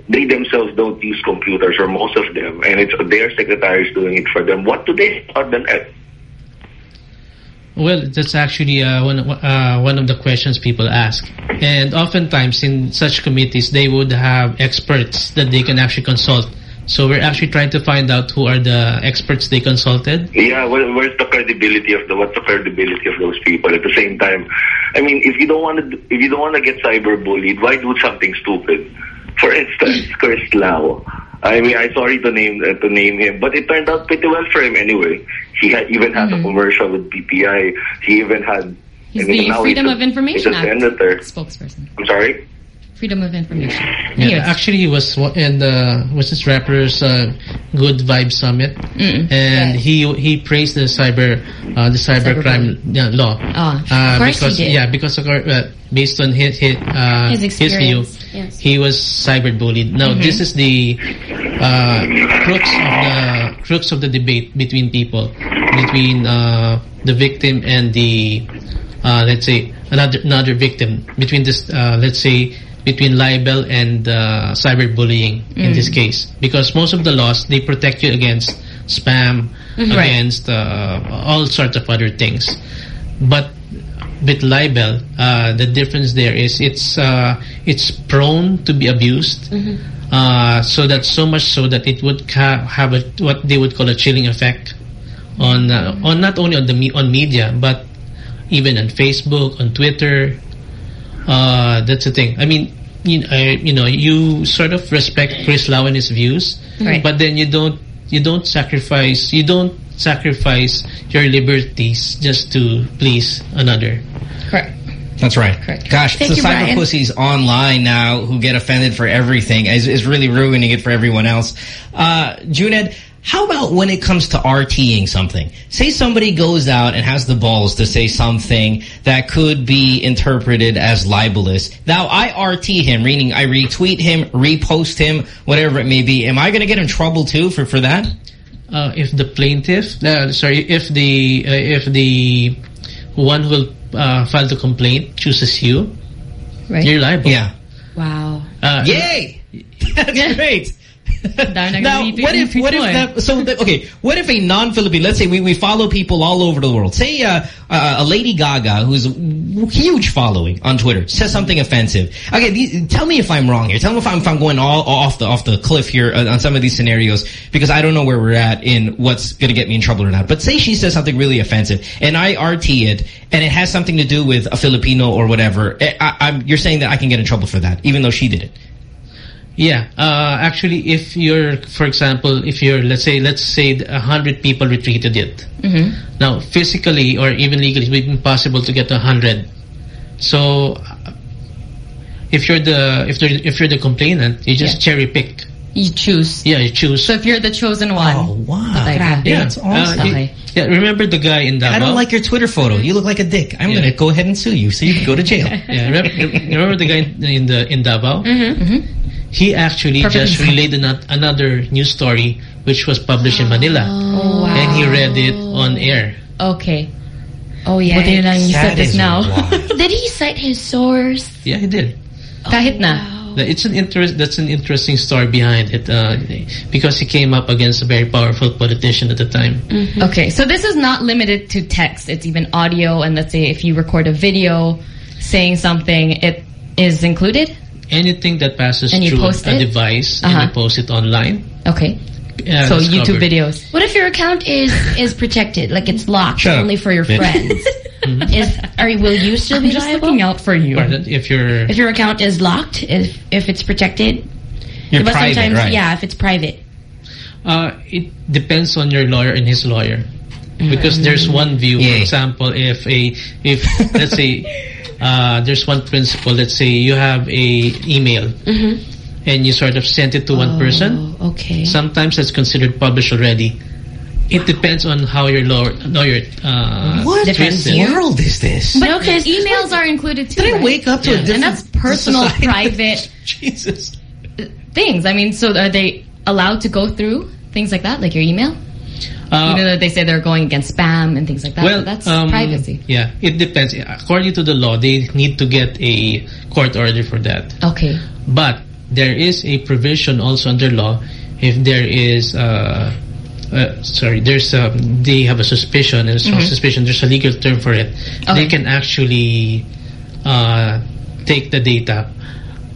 they themselves don't use computers, or most of them, and it's their secretaries doing it for them. What do they taught them? Well, that's actually uh, one uh, one of the questions people ask, and oftentimes in such committees they would have experts that they can actually consult. So we're actually trying to find out who are the experts they consulted. Yeah, where, where's the credibility of the what's the credibility of those people? At the same time, I mean, if you don't want to if you don't want to get cyberbullied, why do something stupid? For instance, Chris Lao. I mean, I'm sorry to name uh, to name him, but it turned out pretty well for him anyway. He had, even had a commercial with BPI. He even had. He's I mean, the now Freedom he's a, of Information he's a Act senator. spokesperson. I'm sorry. Freedom of Information. Yeah, Yes. actually, he was in the was this Rappler's uh, Good Vibe Summit, Mm-mm. and he he praised the cyber uh, the cybercrime yeah, law. Ah, uh, of course he because did. yeah, because of, our- uh, based on his his, uh, His his view, experience, yes. he was cyberbullied. Now Mm-hmm. this is the uh, crux of the crux of the debate between people, between uh, the victim and the uh, let's say another another victim between this uh, let's say between libel and uh, cyberbullying in this case because most of the laws they protect you against spam Right. against uh, all sorts of other things but with libel uh, the difference there is it's uh, it's prone to be abused uh, so that so much so that it would have a, what they would call a chilling effect on uh, on not only on the me- on media but even on Facebook, on Twitter. Uh, that's the thing. I mean, you, uh, you know, you sort of respect Chris Lao and his views, Right. but then you don't you don't sacrifice you don't sacrifice your liberties just to please another. Correct. That's right. Correct. Gosh, Thank the you, cyber Brian. pussies online now who get offended for everything is, is really ruining it for everyone else. Uh, Juned, how about when it comes to RTing something? Say somebody goes out and has the balls to say something that could be interpreted as libelous. Now, I RT him, meaning I retweet him, repost him, whatever it may be. Am I going to get in trouble too for, for that? Uh, if the plaintiff, uh, sorry, if the uh, if the one who will uh, file the complaint chooses you, Right. you're liable. Yeah. Wow. Uh, Yay! That's great. Now, what if what if eh. that? So the, okay, what if a non-Philippine? Let's say we, we follow people all over the world. Say uh, uh, a Lady Gaga who's a huge following on Twitter says something offensive. Okay, these, tell me if I'm wrong here. Tell me if I'm, if I'm going all off the off the cliff here uh, on some of these scenarios because I don't know where we're at in what's going to get me in trouble or not. But say she says something really offensive and I RT it and it has something to do with a Filipino or whatever. I, I, I'm, you're saying that I can get in trouble for that even though she did it. Yeah, uh, actually, if you're, for example, if you're, let's say, let's say a hundred people retweeted it. Mm-hmm. Now, physically or even legally, it's impossible to get a hundred. So, uh, if you're the if you're if you're the complainant, you just Yeah. cherry pick. You choose. Yeah, you choose. So if you're the chosen one. Oh wow! Patay ka. yeah, that's awesome. Uh, you- Okay. yeah, remember the guy in Davao? I don't like your Twitter photo. You look like a dick. I'm Yeah. going to go ahead and sue you so you can go to jail. Yeah, remember, remember the guy in, in the in Davao? Mm-hmm. He actually Perfectly just fine. relayed another news story which was published in Manila, Oh, wow. and he read it on air. Okay. Oh, yeah. Buti na lang you said this now. Did he cite his source? Yeah, he did. Kahit na. It's an interest. That's an interesting story behind it, uh, because he came up against a very powerful politician at the time. Okay, so this is not limited to text. It's even audio, and let's say if you record a video saying something, it is included? Anything that passes And you through post a it? device and Uh-huh. you post it online. Okay. Yeah, so YouTube covered. videos. What if your account is is protected, like it's locked Shut up, only for your bitch. friends? Is are will you still be I'm be just liable? looking out for you. Pardon? If you're If your account is locked, if if it's protected, You're but private, sometimes, right. yeah, if it's private. Uh, it depends on your lawyer and his lawyer. Because there's one view, for example, if a, if, let's say, uh, there's one principle, let's say you have a email Mm-hmm. and you sort of sent it to one person. Okay. Sometimes it's considered published already. It depends on how your lawyer, lawyer uh, What treats it. world is this? But emails are included too. Did I wake up to a And that's personal, society? private Jesus. things. I mean, so are they allowed to go through things like that, like your email? Uh, Even though they say they're going against spam and things like that. Well, that's um, privacy. Yeah, it depends. According to the law, they need to get a court order for that. Okay. But there is a provision also under law if there is, uh, uh, sorry, there's um, they have a suspicion, a strong Mhm. suspicion. There's a legal term for it. They can actually uh, take the data.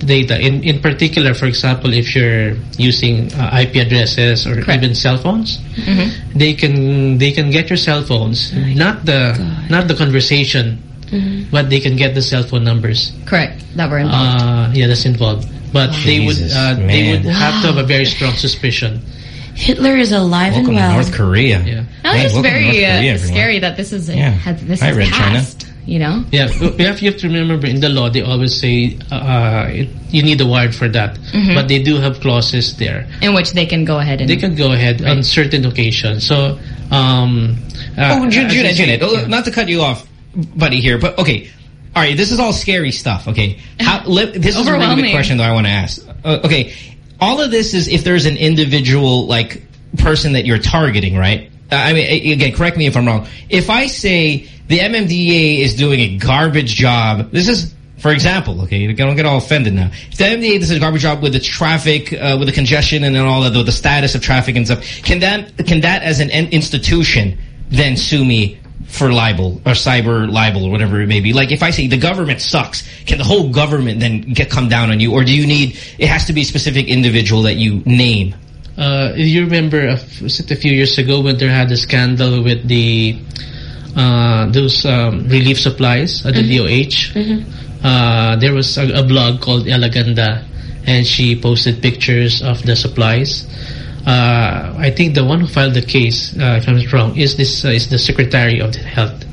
Data in in particular, for example, if you're using uh, IP addresses or even cell phones, Mm-hmm. they can they can get your cell phones, not the not the conversation, Mhm. but they can get the cell phone numbers. Correct. That were involved. Uh, yeah, that's involved. But they would uh, they man. would have to have a very strong suspicion. Hitler is alive Welcome and to well. North Korea. Yeah. Now Man, it's very Korea, uh, scary that this is Yeah. had this I is read China. Passed. You know. Yeah, you have, you have to remember in the law they always say uh, you need a warrant for that, Mhm. but they do have clauses there. In which they can go ahead and They can go ahead on certain occasions. So, um, uh, oh, Ju- as Juned, I Juned, oh, not to cut you off, buddy, here, but okay. All right, this is all scary stuff, okay? How, li- this is a really good question, that I want to ask. Uh, okay, all of this is if there's an individual, like, person that you're targeting, right? Uh, I mean, again, correct me if I'm wrong. If I say the MMDA is doing a garbage job, this is, for example, okay, don't get all offended now. If the MMDA does a garbage job with the traffic, uh, with the congestion and then all of the, the status of traffic and stuff, can that, can that as an institution then sue me for libel or cyber libel or whatever it may be. Like if I say the government sucks, can the whole government then get come down on you, or do you need? It has to be a specific individual that you name. Uh, you remember a, f- was it a few years ago when there had a scandal with the uh, those um, relief supplies at the DOH? Uh, there was a, a blog called Elaganda, and she posted pictures of the supplies. Uh, I think the one who filed the case, uh, if I'm not wrong, is this uh, is the Secretary of the Health.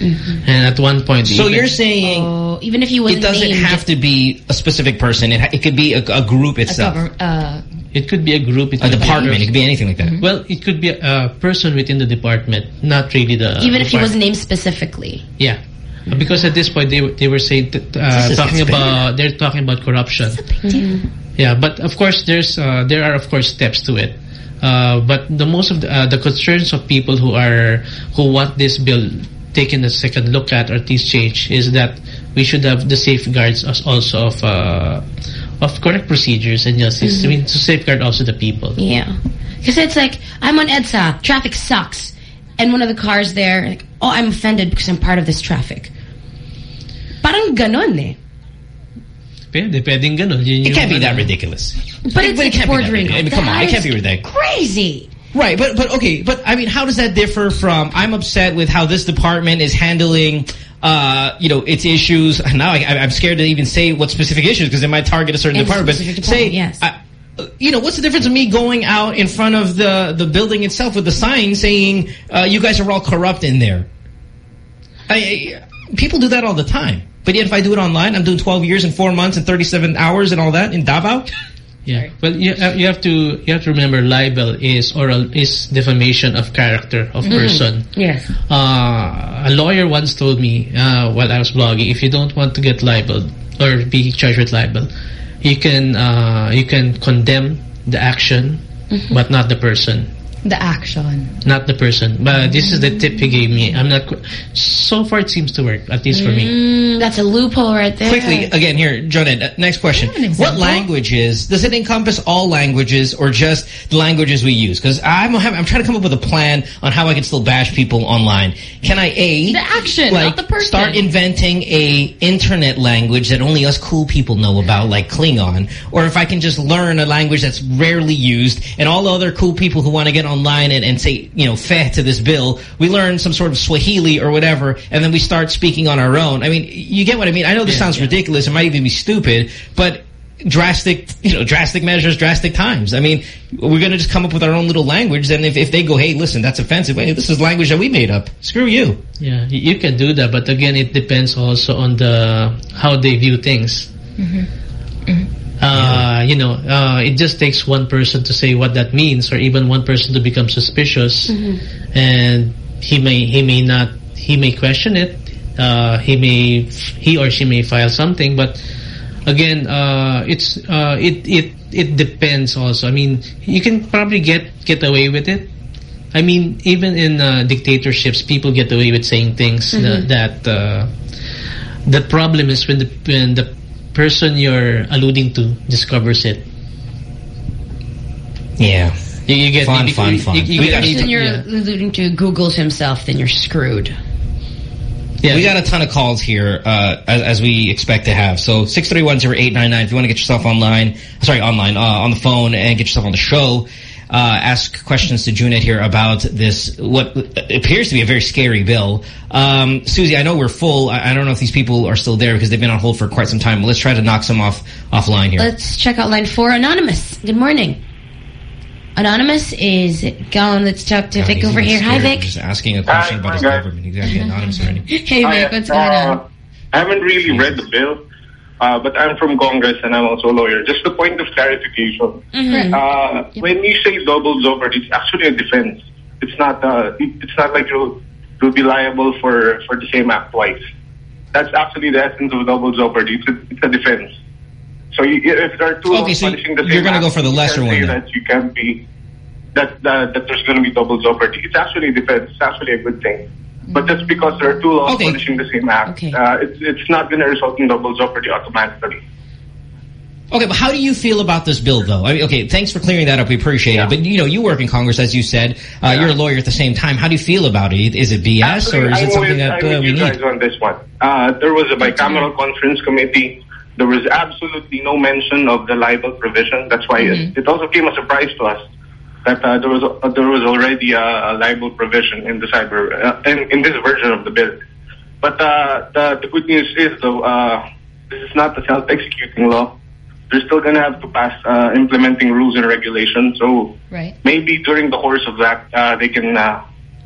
And at one point, So even- you're saying Oh, even if you it wasn't doesn't named, have to be a specific person. It, ha it could be a, a group itself, government. It could be a group. It a could be department. It could be anything like that. Well, it could be a, a person within the department, not really the. even if he wasn't named specifically. Yeah. Because at this point they were- they were saying uh, talking gets better. about they're talking about corruption. Yeah, but of course there's uh, there are of course steps to it. Uh, but the most of the, uh, the concerns of people who are who want this bill taken a second look at or at least change is that we should have the safeguards as also of uh, of correct procedures and justice. I mean to safeguard also the people. Yeah. Because it's like, I'm on EDSA, traffic sucks. And one of the cars there, like, oh, I'm offended because I'm part of this traffic. Parang ganon eh. Pwede, pwedeng ganun. Yun It can't be that ridiculous. But it's But it can't be that bordering. ridiculous. I mean, on come on, it can't be ridiculous. Crazy. Right, but but okay, but I mean, how does that differ from? I'm upset with how this department is handling, uh, you know, its issues. Now I, I'm scared to even say what specific issues because it might target a certain department. But specific say, yes. I- you know, what's the difference of me going out in front of the the building itself with the sign saying, uh, "You guys are all corrupt in there." I, I, people do that all the time. But yet, if I do it online, I'm doing 12 years and four months and 37 hours and all that in Davao. Yeah. Well, you, uh, you have to you have to remember libel is oral is defamation of character of person. Yes. Uh, a lawyer once told me uh, while I was blogging, if you don't want to get libeled or be charged with libel, you can uh, you can condemn the action, but not the person. The action. Not the person. But this is the tip he gave me. I'm not. So far, it seems to work. At least for me. Mm, that's a loophole right there. Quickly, again, here, Jonette, uh, next question. What languages, does it encompass all languages or just the languages we use? Because I'm, I'm trying to come up with a plan on how I can still bash people online. Can I, A, The action, like, not the person. start inventing a internet language that only us cool people know about, like Klingon? Or if I can just learn a language that's rarely used and all the other cool people who want to get online and, and say, you know, feh to this bill, we learn some sort of Swahili or whatever, and then we start speaking on our own. I mean, you get what I mean? I know this sounds ridiculous. It might even be stupid, but drastic, you know, drastic measures, drastic times. I mean, we're going to just come up with our own little language. And if, if they go, hey, listen, that's offensive. Hey, this is language that we made up. Screw you. Yeah, you can do that, but again, it depends also on the how they view things. Mm-hmm. Mm-hmm. Uh, you know, uh, it just takes one person to say what that means, or even one person to become suspicious, and he may he may not he may question it. Uh, he may he or she may file something, but again, uh, it's uh, it it it depends also. I mean, you can probably get get away with it. I mean, even in uh, dictatorships, people get away with saying things Mhm. that, that uh, the problem is when the when the person you're alluding to discovers it. Yeah. You, you get Fun, you- fun, you- fun. you- you We get- got- you- Then you're yeah. alluding to Google's himself, then you're screwed. Yeah. We got a ton of calls here, uh, as, as we expect to have. So 631-0899, if you want to get yourself online, sorry, online, uh, on the phone and get yourself on the show, uh, ask questions to Juned here about this, what appears to be a very scary bill. Um, Susie, I know we're full. I, I don't know if these people are still there because they've been on hold for quite some time. Let's try to knock some off offline here. Let's check out line four, Anonymous. Good morning. Anonymous is gone. Let's talk to God, Vic over even here. Hi, scared. Vic. Just asking a question about his government. He's got to anonymous already. Hey, Vic. What's uh, going on? I haven't really read the bill, uh, but I'm from Congress and I'm also a lawyer. Just a point of clarification. Mhm. Uh, when you say double jeopardy, it's actually a defense. It's not. Uh, it, it's not like you'll you'll be liable for for the same act twice. That's actually the essence of double jeopardy. It's a, it's a defense. So you, if there are two Okay, so punishing the same you're gonna go for the lesser one then. That you can't be that that, that there's going to be double jeopardy. It's actually a defense. It's actually a good thing. But just because there are two laws punishing the same act, uh, it's it's not going to result in double jeopardy automatically. Okay, but how do you feel about this bill, though? I mean, okay, thanks for clearing that up. We appreciate it. But, you know, you work in Congress, as you said. Uh, You're a lawyer at the same time. How do you feel about it? Is it BS or is it something with, that uh, we need? on this one. Uh, there was a bicameral conference committee. There was absolutely no mention of the libel provision. That's why Mm-hmm. it, it also came as a surprise to us that uh, there was uh, there was already a, a libel provision in the cyber uh, in, in this version of the bill. But uh, the, the good news is though uh, this is not a self-executing law. They're still going to have to pass uh, implementing rules and regulations. So Right. maybe during the course of that, uh, they can uh,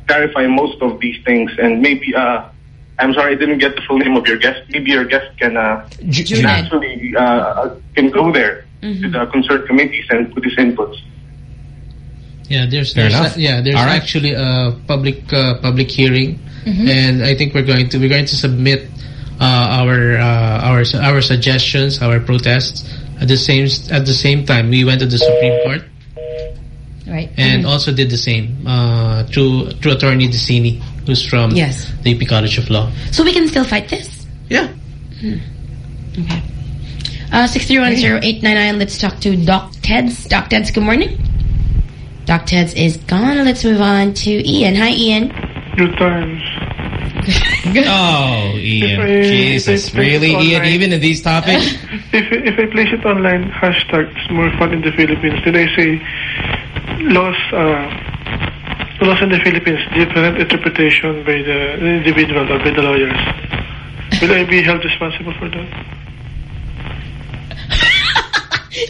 clarify most of these things. And maybe, uh, I'm sorry, I didn't get the full name of your guest. Maybe your guest can, uh, can actually uh, can go there to the concerned committees and put his inputs. Yeah, there's, Fair there's enough. a- yeah, there's All right. actually a public uh, public hearing, Mhm. and I think we're going to we're going to submit uh, our uh, our our suggestions, our protests at the same at the same time. We went to the Supreme Court Right. and also did the same uh, through through Attorney Disini, who's from Yes. the UP College of Law. So we can still fight this? Yeah. Hmm. Okay. Uh, 6310899, let's talk to Doc Teds. Doc Teds, good morning. Doc Teds is gone. Let's move on to Ian. Hi, Ian. Good times. Oh, Ian. If I- Jesus. Really, click Ian? online- Even in these topics? If if I place it online, hashtag it's more fun in the Philippines. Did I say laws uh, laws in the Philippines different interpretation by the individual or by the lawyers. Will I be held responsible for that?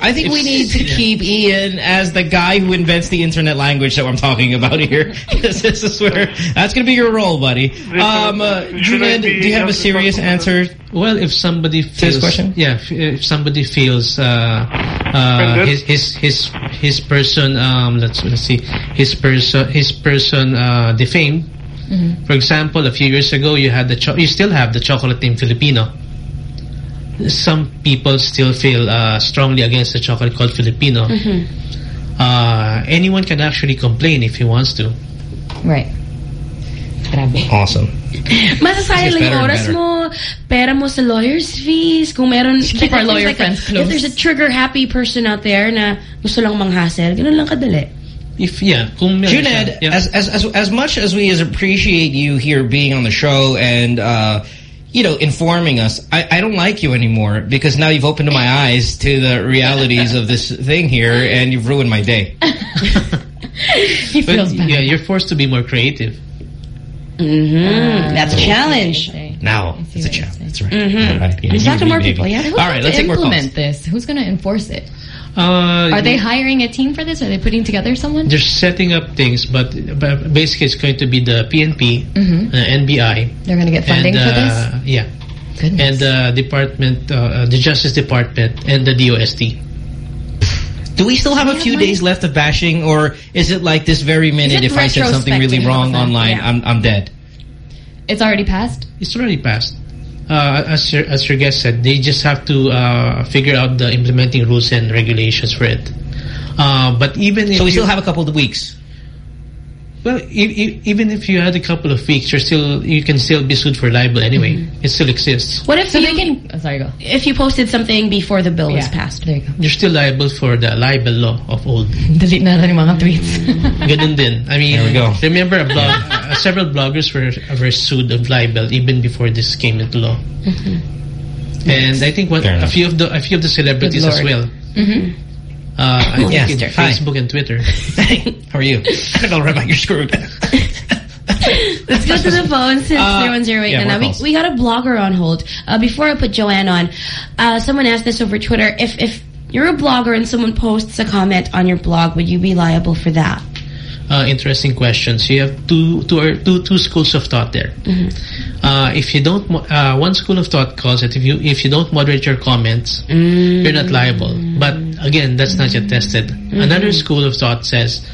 I think we need to keep Ian as the guy who invents the internet language that I'm talking about here. this is where that's going to be your role, buddy. Um, uh, Juned, do you have a serious answer? Well, if somebody feels, question? yeah, if, if somebody feels uh, uh, his his his his person, um, let's let's see, his person his person uh, defamed. Mhm. For example, a few years ago, you had the cho- you still have the chocolate team Filipino. Some people still feel uh, strongly against the chocolate called Filipino. Uh, anyone can actually complain if he wants to. Right. Grabe. Awesome. Masasayang It's lang better oras mo, pera mo sa lawyer's fees. Kung meron... Keep our there's lawyer like a- friends close. If there's a trigger-happy person out there na gusto lang manghassle, ganun lang kadali. If yeah, kung meron Juned, siya, yeah. as, as as as much as we as appreciate you here being on the show and uh, you know informing us, I, I don't like you anymore because now you've opened my eyes to the realities of this thing here, and you've ruined my day. He But, feels bad. yeah, you're forced to be more creative. Mm-hmm. That's a challenge. Now it's a challenge. That's right. Mhm. All right. And talk to more people, yeah. All right, let's take more calls. implement this? Who's going to enforce it? Uh, Are they hiring a team for this? Are they putting together someone? They're setting up things, but, but basically it's going to be the PNP, Mhm. uh, NBI. They're going to get funding and, for this? uh, Yeah. And the department, uh, the Justice Department and the DOST. Do we still have a few days left of bashing, or is it like this very minute? If I said something really wrong online, Yeah. I'm I'm dead. It's already passed? It's already passed. Uh, as your as your guest said, they just have to uh, figure out the implementing rules and regulations for it. Uh, but even if So we still have a couple of weeks. Well, e e even if you had a couple of weeks, you're still you can still be sued for libel anyway. It still exists. What if So you they can... Oh, sorry, go. if you posted something before the bill was passed? There you go. You're still liable for the libel law of old. Delete na lang yung mga tweets. Ganun din. I mean, There we go. remember a blog, uh, several bloggers were, were sued of libel even before this came into law. And I think one, a few of the a few of the celebrities as well. Mm-hmm. Uh, I think Yes, in dear. Hi. Facebook and Twitter. How are you? I don't know, Rebecca, you're screwed. Let's go to the phone since Uh, 0108. yeah, and more now we, we got a blogger on hold. Uh, before I put Joanne on, uh, someone asked this over Twitter. If if you're a blogger and someone posts a comment on your blog, would you be liable for that? Uh, interesting questions. You have two, two, or two, two schools of thought there. Uh, if you don't, uh, one school of thought calls it if you if you don't moderate your comments, you're not liable. But again, that's not yet tested. Another school of thought says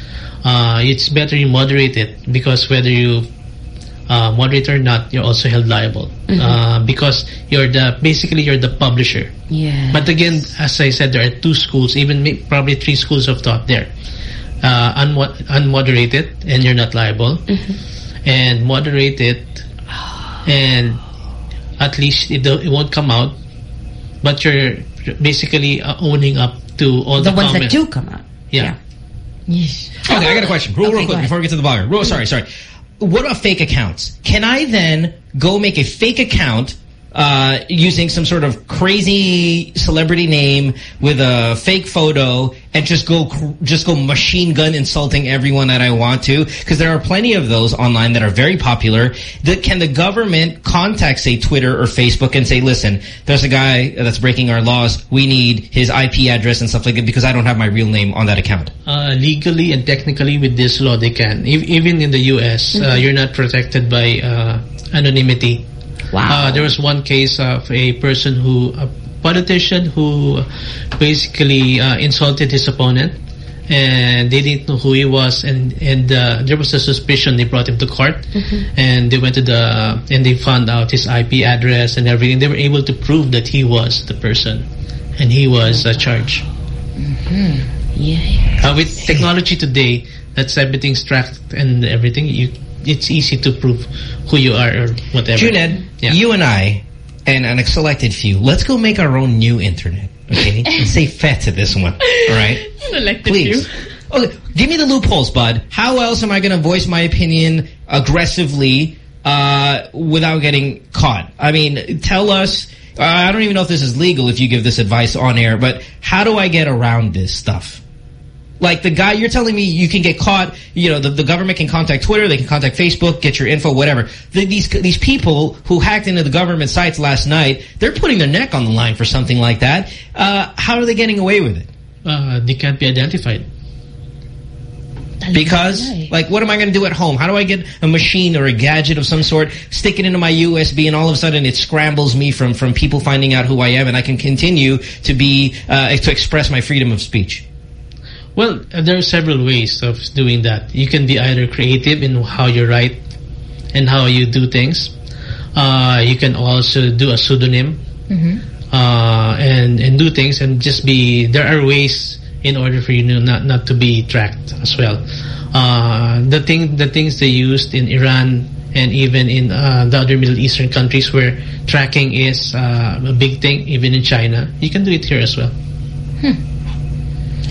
uh, it's better you moderate it because whether you uh, moderate or not, you're also held liable uh, because you're the basically you're the publisher. Yeah. But again, as I said, there are two schools, even probably three schools of thought there. Uh, unmo unmoderated, and you're not liable. And moderated, and at least it, it won't come out. But you're basically uh, owning up to all the the, ones that do come out. Yeah. Okay, I got a question. Real, Okay, real quick before we get to the blogger. Real, sorry, sorry. What about fake accounts? Can I then go make a fake account uh, using some sort of crazy celebrity name with a fake photo and just go just go machine gun insulting everyone that I want to? Because there are plenty of those online that are very popular. That can the government contact, say, Twitter or Facebook and say, listen, there's a guy that's breaking our laws. We need his IP address and stuff like that because I don't have my real name on that account. Uh, legally and technically with this law they can. E- even in the U.S., uh, Mm-hmm. you're not protected by uh, anonymity. Wow. Uh, there was one case of a person who, a politician who basically uh, insulted his opponent and they didn't know who he was and and uh, there was a suspicion they brought him to court Mm-hmm. and they went to the and they found out his IP address and everything they were able to prove that he was the person and he was uh, charged Yeah. uh, with technology today, that's everything's tracked and everything. You, it's easy to prove who you are or whatever. Juned, Yeah. you and I, and, and a selected few, let's go make our own new internet, okay? and say fat to this one, all right? Selected Please. Okay, give me the loopholes, bud. How else am I going to voice my opinion aggressively uh, without getting caught? I mean, tell us. Uh, I don't even know if this is legal if you give this advice on air, but how do I get around this stuff? Like the guy, you're telling me you can get caught, you know, the, the government can contact Twitter, they can contact Facebook, get your info, whatever. The, these these people who hacked into the government sites last night, they're putting their neck on the line for something like that. Uh, how are they getting away with it? Uh, they can't be identified. Because, like, what am I going to do at home? How do I get a machine or a gadget of some sort, stick it into my USB, and all of a sudden it scrambles me from, from people finding out who I am, and I can continue to be, uh, to express my freedom of speech? Well, there are several ways of doing that. You can be either creative in how you write and how you do things. Uh, you can also do a pseudonym uh, and and do things and just be. There are ways in order for you not not to be tracked as well. Uh, the thing the things they used in Iran and even in uh, the other Middle Eastern countries where tracking is uh, a big thing, even in China, you can do it here as well.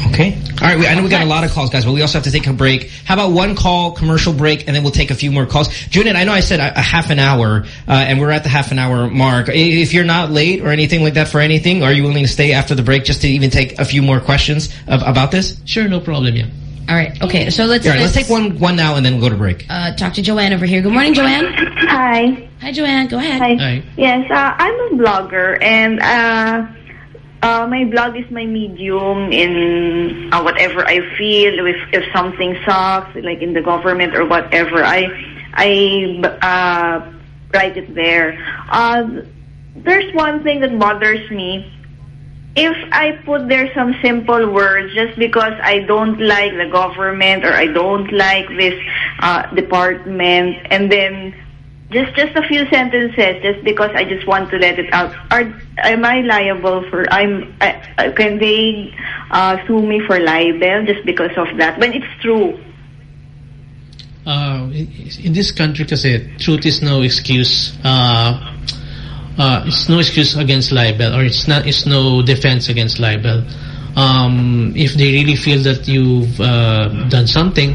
Okay. All right. We, I know we got a lot of calls, guys, but we also have to take a break. How about one call, commercial break, and then we'll take a few more calls. Juned, I know I said a, a half an hour, uh, and we're at the half an hour mark. If you're not late or anything like that for anything, are you willing to stay after the break just to even take a few more questions ab about this? Sure, no problem, yeah. All right. Okay. So let's All right, let's take one one now and then we'll go to break. uh, talk to Joanne over here. Good morning, Joanne. Hi. Hi, Joanne. Go ahead. Hi. Yes, uh, I'm a blogger, and uh, uh, my blog is my medium in uh, whatever I feel. If if something sucks, like in the government or whatever, I I uh, write it there. Uh, there's one thing that bothers me. If I put there some simple words just because I don't like the government or I don't like this uh, department, and then just just a few sentences, just because I just want to let it out, are am I liable for? I'm I, can they uh, sue me for libel just because of that when it's true? uh, in this country kasi truth is no excuse uh, uh, it's no excuse against libel or it's not it's no defense against libel um, if they really feel that you've uh, done something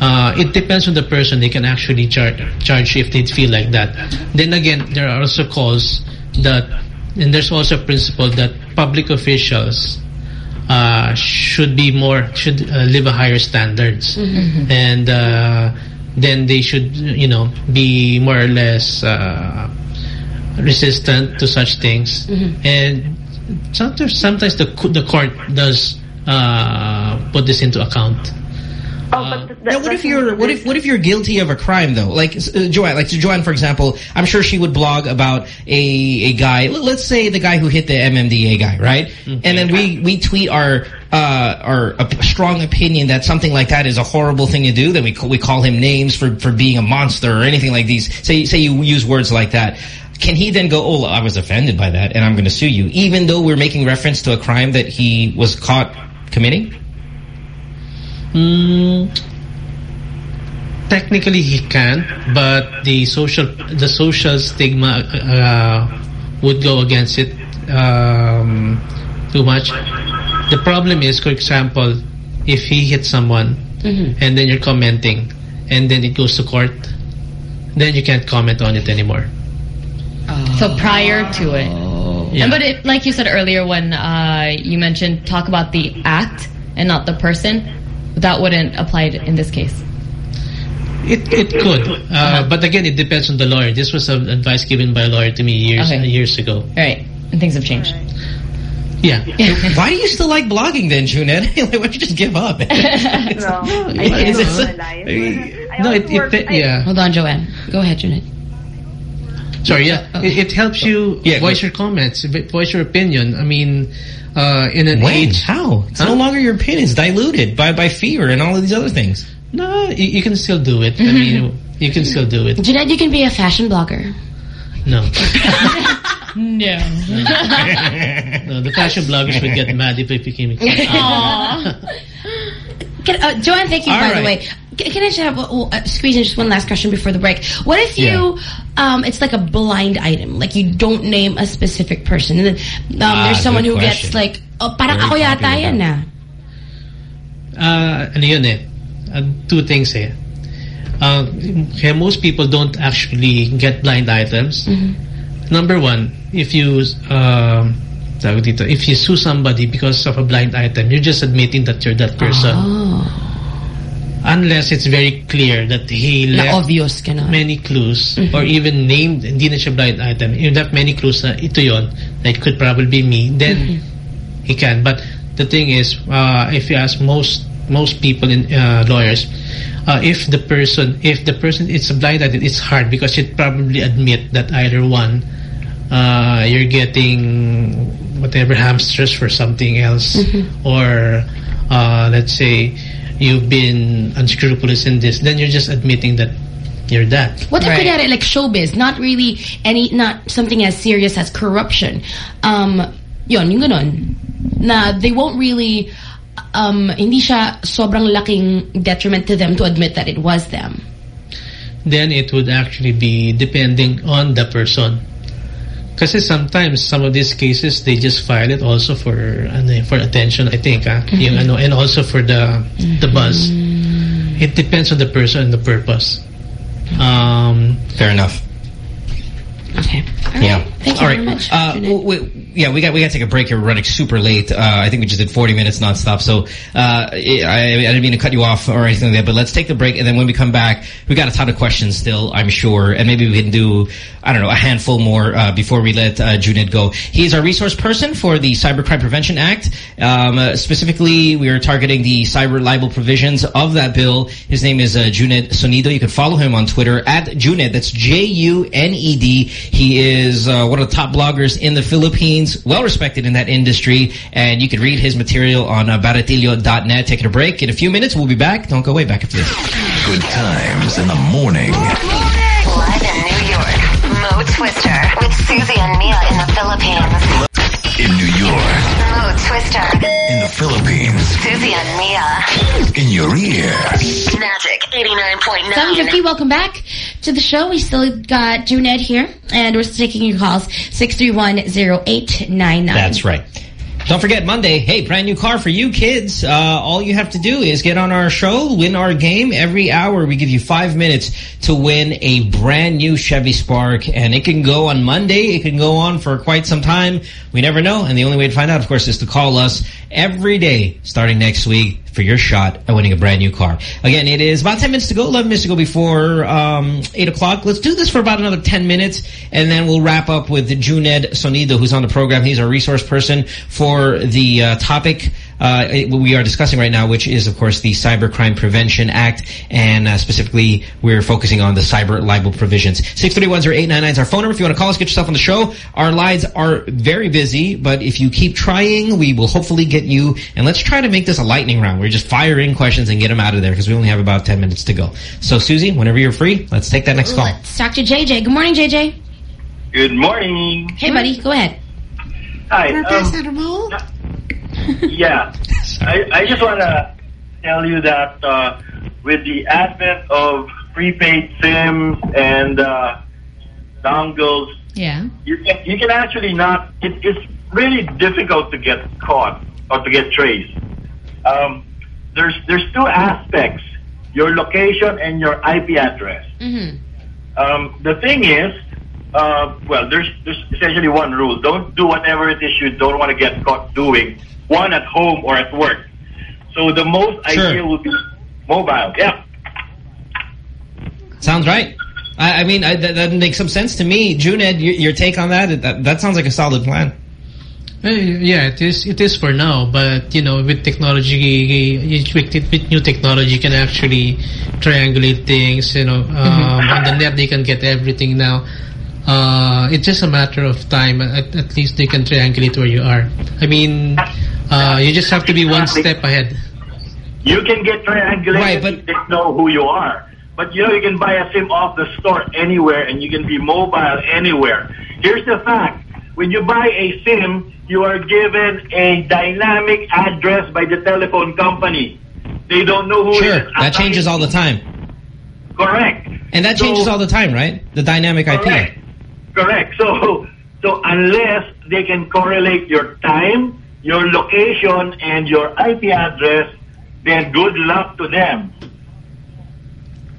uh, it depends on the person. They can actually charge charge if they feel like that. Then again there are also calls that and there's also a principle that public officials uh, should be more should uh, live a higher standards. Mhm. and uh, then they should you know be more or less uh, resistant to such things. And sometimes sometimes the the court does uh, put this into account Oh, but Now, what if you're what if what if you're guilty of a crime though? Like uh, Joanne, like so Joanne, for example, I'm sure she would blog about a a guy. Let's say the guy who hit the MMDA guy, right? And then we we tweet our uh, our op- strong opinion that something like that is a horrible thing to do. Then we ca- we call him names for for being a monster or anything like these. Say say you use words like that. Can he then go, oh, I was offended by that, and I'm going to sue you, even though we're making reference to a crime that he was caught committing? Mm, technically, he can, but the social the social stigma uh, would go against it um, too much. The problem is, for example, if he hits someone Mm-hmm. and then you're commenting, and then it goes to court, then you can't comment on it anymore. So prior to it. Yeah. And but it, like you said earlier when uh, you mentioned talk about the act and not the person, that wouldn't apply in this case. It it could, uh, but again, it depends on the lawyer. This was some advice given by a lawyer to me years Okay. years ago. Right. And things have changed. Yeah. Why do you still like blogging then, Juned? why don't you just give up? no, I Is it can't so- live. I No, also it, it work- pe- I- yeah. Hold on, Joanne. Go ahead, Janet. Sorry, yeah. It, it helps you voice your comments, v- voice your opinion. I mean, uh, in an When? age... How? It's no longer your opinion. It's diluted by, by fear and all of these other things. No, you, you can still do it. I mean, you can still do it. Jeanette, you can be a fashion blogger. No. No. no, the fashion bloggers would get mad if it became a Can, uh, Joanne, thank you, All by the way. Can, I just have, uh, uh, squeeze in just one last question before the break? What if you, um, it's like a blind item, like you don't name a specific person, and then um, Ah, there's someone who question. gets like, oh, parang Very ako yata yan na. uh, ano yun eh, uh, two things eh. Uh, most people don't actually get blind items. Number one, if you um, dito, if you sue somebody because of a blind item, you're just admitting that you're that person. Unless it's very clear that he Na left obvious ka na. many clues or even named hindi na siya blind item. If that many clues na ito yon, that could probably be me, then he can. But the thing is, uh, if you ask most most people in uh, lawyers, uh, if the person if the person it's a blind item, it's hard because you'd probably admit that either one uh, you're getting whatever hamsters for something else, or uh, let's say you've been unscrupulous in this, then you're just admitting that you're that. What if kunyari, like showbiz, not really any, not something as serious as corruption. Um, yon, yung ganon. Na they won't really, um, hindi siya sobrang laking detriment to them to admit that it was them. then it would actually be depending on the person. Kasi sometimes some of these cases they just file it also for ano, eh, for attention I think ah, yung ano and also for the the buzz. It depends on the person and the purpose. Um, Fair enough. Okay. Yeah. Thank you All right. very much. Uh, we, yeah, we got we got to take a break here. We're running super late. Uh, I think we just did 40 minutes nonstop. So uh, I, I didn't mean to cut you off or anything like that. But let's take the break, and then when we come back, we got a ton of questions still, I'm sure, and maybe we can do I don't know a handful more uh, before we let uh, Juned go. He's our resource person for the Cybercrime Prevention Act. Um, uh, specifically, we are targeting the cyber libel provisions of that bill. His name is uh, Juned Sonido. You can follow him on Twitter at Juned. That's J-U-N-E-D. He is uh, one of the top bloggers in the Philippines, well respected in that industry, and you can read his material on uh, baratillo.net. Taking a break in a few minutes. We'll be back. Don't go away. Back after this. Good times in the morning. Live in New York, Mo Twister with Susie and Mia in the Philippines. In New York. Mo Twister, In the Philippines. Susie and Mia. In your ear. Magic 89.9. 750, welcome back to the show. We still got Juned here, and we're still taking your calls. 631-0899. That's right. Don't forget, Monday, hey, brand new car for you kids. Uh, all you have to do is get on our show, win our game. Every hour, we give you five minutes to win a brand new Chevy Spark. And it can go on Monday. It can go on for quite some time. We never know. And the only way to find out, of course, is to call us every day starting next week for your shot at winning a brand new car. Again, it is about 10 minutes to go, 11 minutes to go before um, 8 o'clock. Let's do this for about another 10 minutes, and then we'll wrap up with Juned Sonido, who's on the program. He's our resource person for the uh, topic uh, we are discussing right now, which is, of course, the Cybercrime Prevention Act, and uh, specifically, we're focusing on the cyber libel provisions. 631-0899 is our phone number. If you want to call us, get yourself on the show. Our lines are very busy, but if you keep trying, we will hopefully get you, and let's try to make this a lightning round. We're just firing questions and get them out of there, because we only have about 10 minutes to go. So, Susie, whenever you're free, let's take that next call. Let's talk to JJ. Good morning, JJ. Good morning. Hey, buddy. Go ahead. Hi. Um, yeah. I, I just want to tell you that uh, with the advent of prepaid SIMs and uh, dongles, Yeah. you can, you can actually not, it, it's really difficult to get caught or to get traced. Um, there's, there's two aspects, your location and your IP address. Mm-hmm. Um, the thing is, uh, well, there's, there's essentially one rule. Don't do whatever it is you don't want to get caught doing, one at home or at work. So the most Sure. ideal would be mobile. Yeah. Sounds right. I, I mean, I, that, that makes some sense to me. Juned, your, your take on that, that? That sounds like a solid plan. Uh, yeah, it is. It is for now, but you know, with technology, with, with new technology, you can actually triangulate things. You know, um, on the net they can get everything now. Uh, it's just a matter of time. At, at least they can triangulate where you are. I mean, uh, you just have to be one step ahead. You can get triangulated right, but if they know who you are. But you know, you can buy a SIM off the store anywhere and you can be mobile anywhere. Here's the fact. When you buy a SIM, you are given a dynamic address by the telephone company. They don't know who it Sure, that changes all the time. Correct. And that changes all the time, right? The dynamic IP. Correct. Correct. So, so unless they can correlate your time, your location, and your IP address, then good luck to them.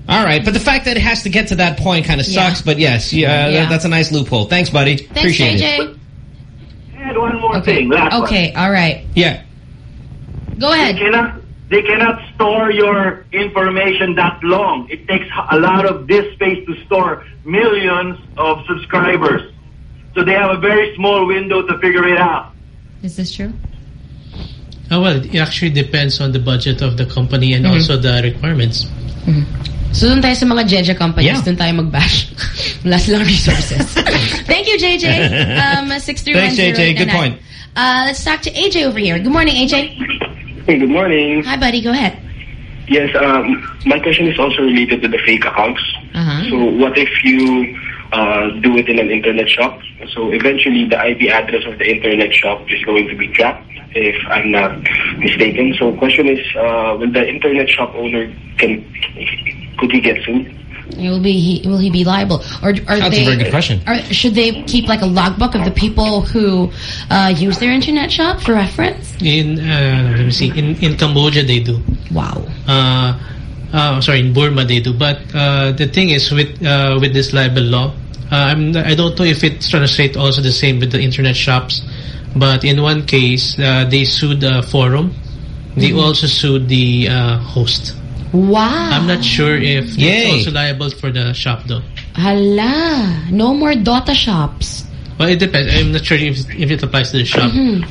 All right, but the fact that it has to get to that point kind of Yeah. sucks. But yes, yeah, Yeah. That, that's a nice loophole. Thanks, buddy. Thanks, Appreciate JJ. it. And one more Okay. thing. Last one. Okay, all right. Yeah. Go ahead. They cannot, they cannot store your information that long. It takes a lot of disk space to store millions of subscribers. So they have a very small window to figure it out. Is this true? Oh, well, it actually depends on the budget of the company and Mhm. also the requirements. So doon tayo sa mga Jeja companies, Yeah. doon tayo mag-bash. Wala silang resources. Thank you, JJ. Um, 631 Thanks, JJ. Good point. Uh, let's talk to AJ over here. Good morning, AJ. Hey, good morning. Hi, buddy. Go ahead. Yes, um, my question is also related to the fake accounts. Uh-huh. So what if you uh, do it in an internet shop? So eventually the IP address of the internet shop is going to be tracked, if I'm not mistaken. So question is, uh, will the internet shop owner, can could he get sued? Will be he, will he be liable, or are That's they? a very good question. Are, should they keep like a logbook of the people who uh, use their internet shop for reference? In uh, let me see, in in Cambodia they do. Wow. Uh, uh, sorry, in Burma they do. But uh, the thing is with uh, with this libel law, Uh, I'm, I don't know if it translates also the same with the internet shops, but in one case, uh, they sued the forum. They Mhm. also sued the uh, host. Wow. I'm not sure if Yay. it's also liable for the shop though. Hala. No more Dota shops. Well, it depends. I'm not sure if, if it applies to the shop. Mhm.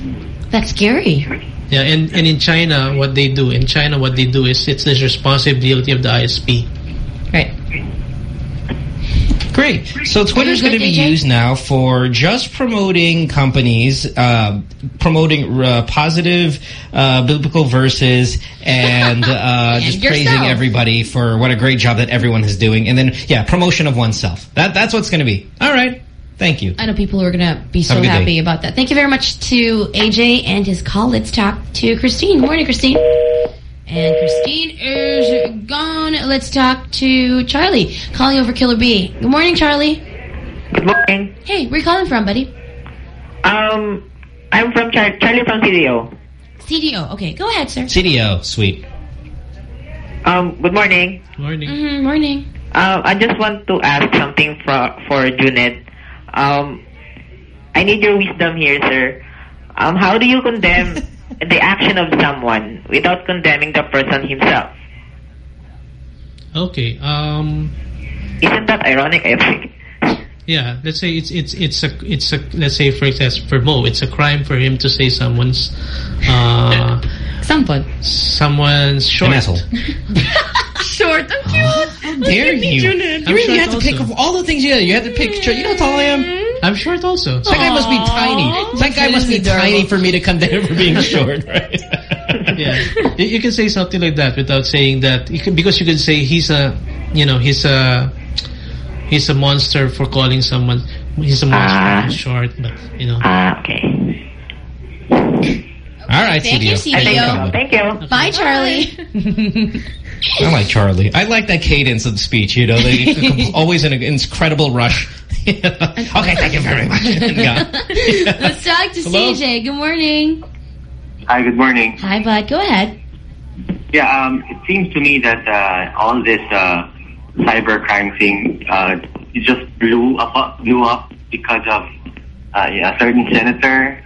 That's scary. Yeah, and, and in China, what they do, in China, what they do is it's the responsibility of the ISP. Right. Great. So Twitter's going to be used now for just promoting companies, uh, promoting uh, positive uh, biblical verses, and uh, just praising everybody for what a great job that everyone is doing, and then yeah, promotion of oneself. That that's what's going to be. All right. Thank you. I know people are going to be so Have a good day. happy about that. Thank you very much to AJ and his call. Let's talk to Christine. Morning, Christine. And Christine is gone. Let's talk to Charlie, calling over Killer B. Good morning, Charlie. Good morning. Hey, where you calling from, buddy? Um, I'm from Char Charlie from CDO. CDO. Okay, go ahead, sir. CDO, sweet. Um, good morning. Morning. Mm-hmm, morning. Um, I just want to ask something for for Juned. Um, I need your wisdom here, sir. Um, how do you condemn the action of someone without condemning the person himself? Okay. Um. Isn't that ironic? I think. Yeah. Let's say it's it's it's a it's a let's say for example for Mo, it's a crime for him to say someone's uh someone someone's short. An asshole. Short. I'm cute. How dare you? You I'm really short had to pick also. of all the things you had. You had to pick. You know how tall I am. I'm short also. That guy must be tiny. That guy must be tiny for me to condemn him for being short, right? yeah, you, you can say something like that without saying that you can, because you can say he's a, you know, he's a, he's a monster for calling someone. He's a monster. He's short, but you know. Ah, okay. All right, Thank you, CDO. CDO. Thank you. Bye, Charlie. I like Charlie. I like that cadence of the speech. You know, they always in an incredible rush. okay, thank you very much. Yeah. Let's talk to Hello? CJ. Good morning. Hi, good morning. Hi, bud. Go ahead. Yeah, um, it seems to me that uh, all this uh, cyber crime thing uh, just blew up, blew up because of uh, yeah, a certain senator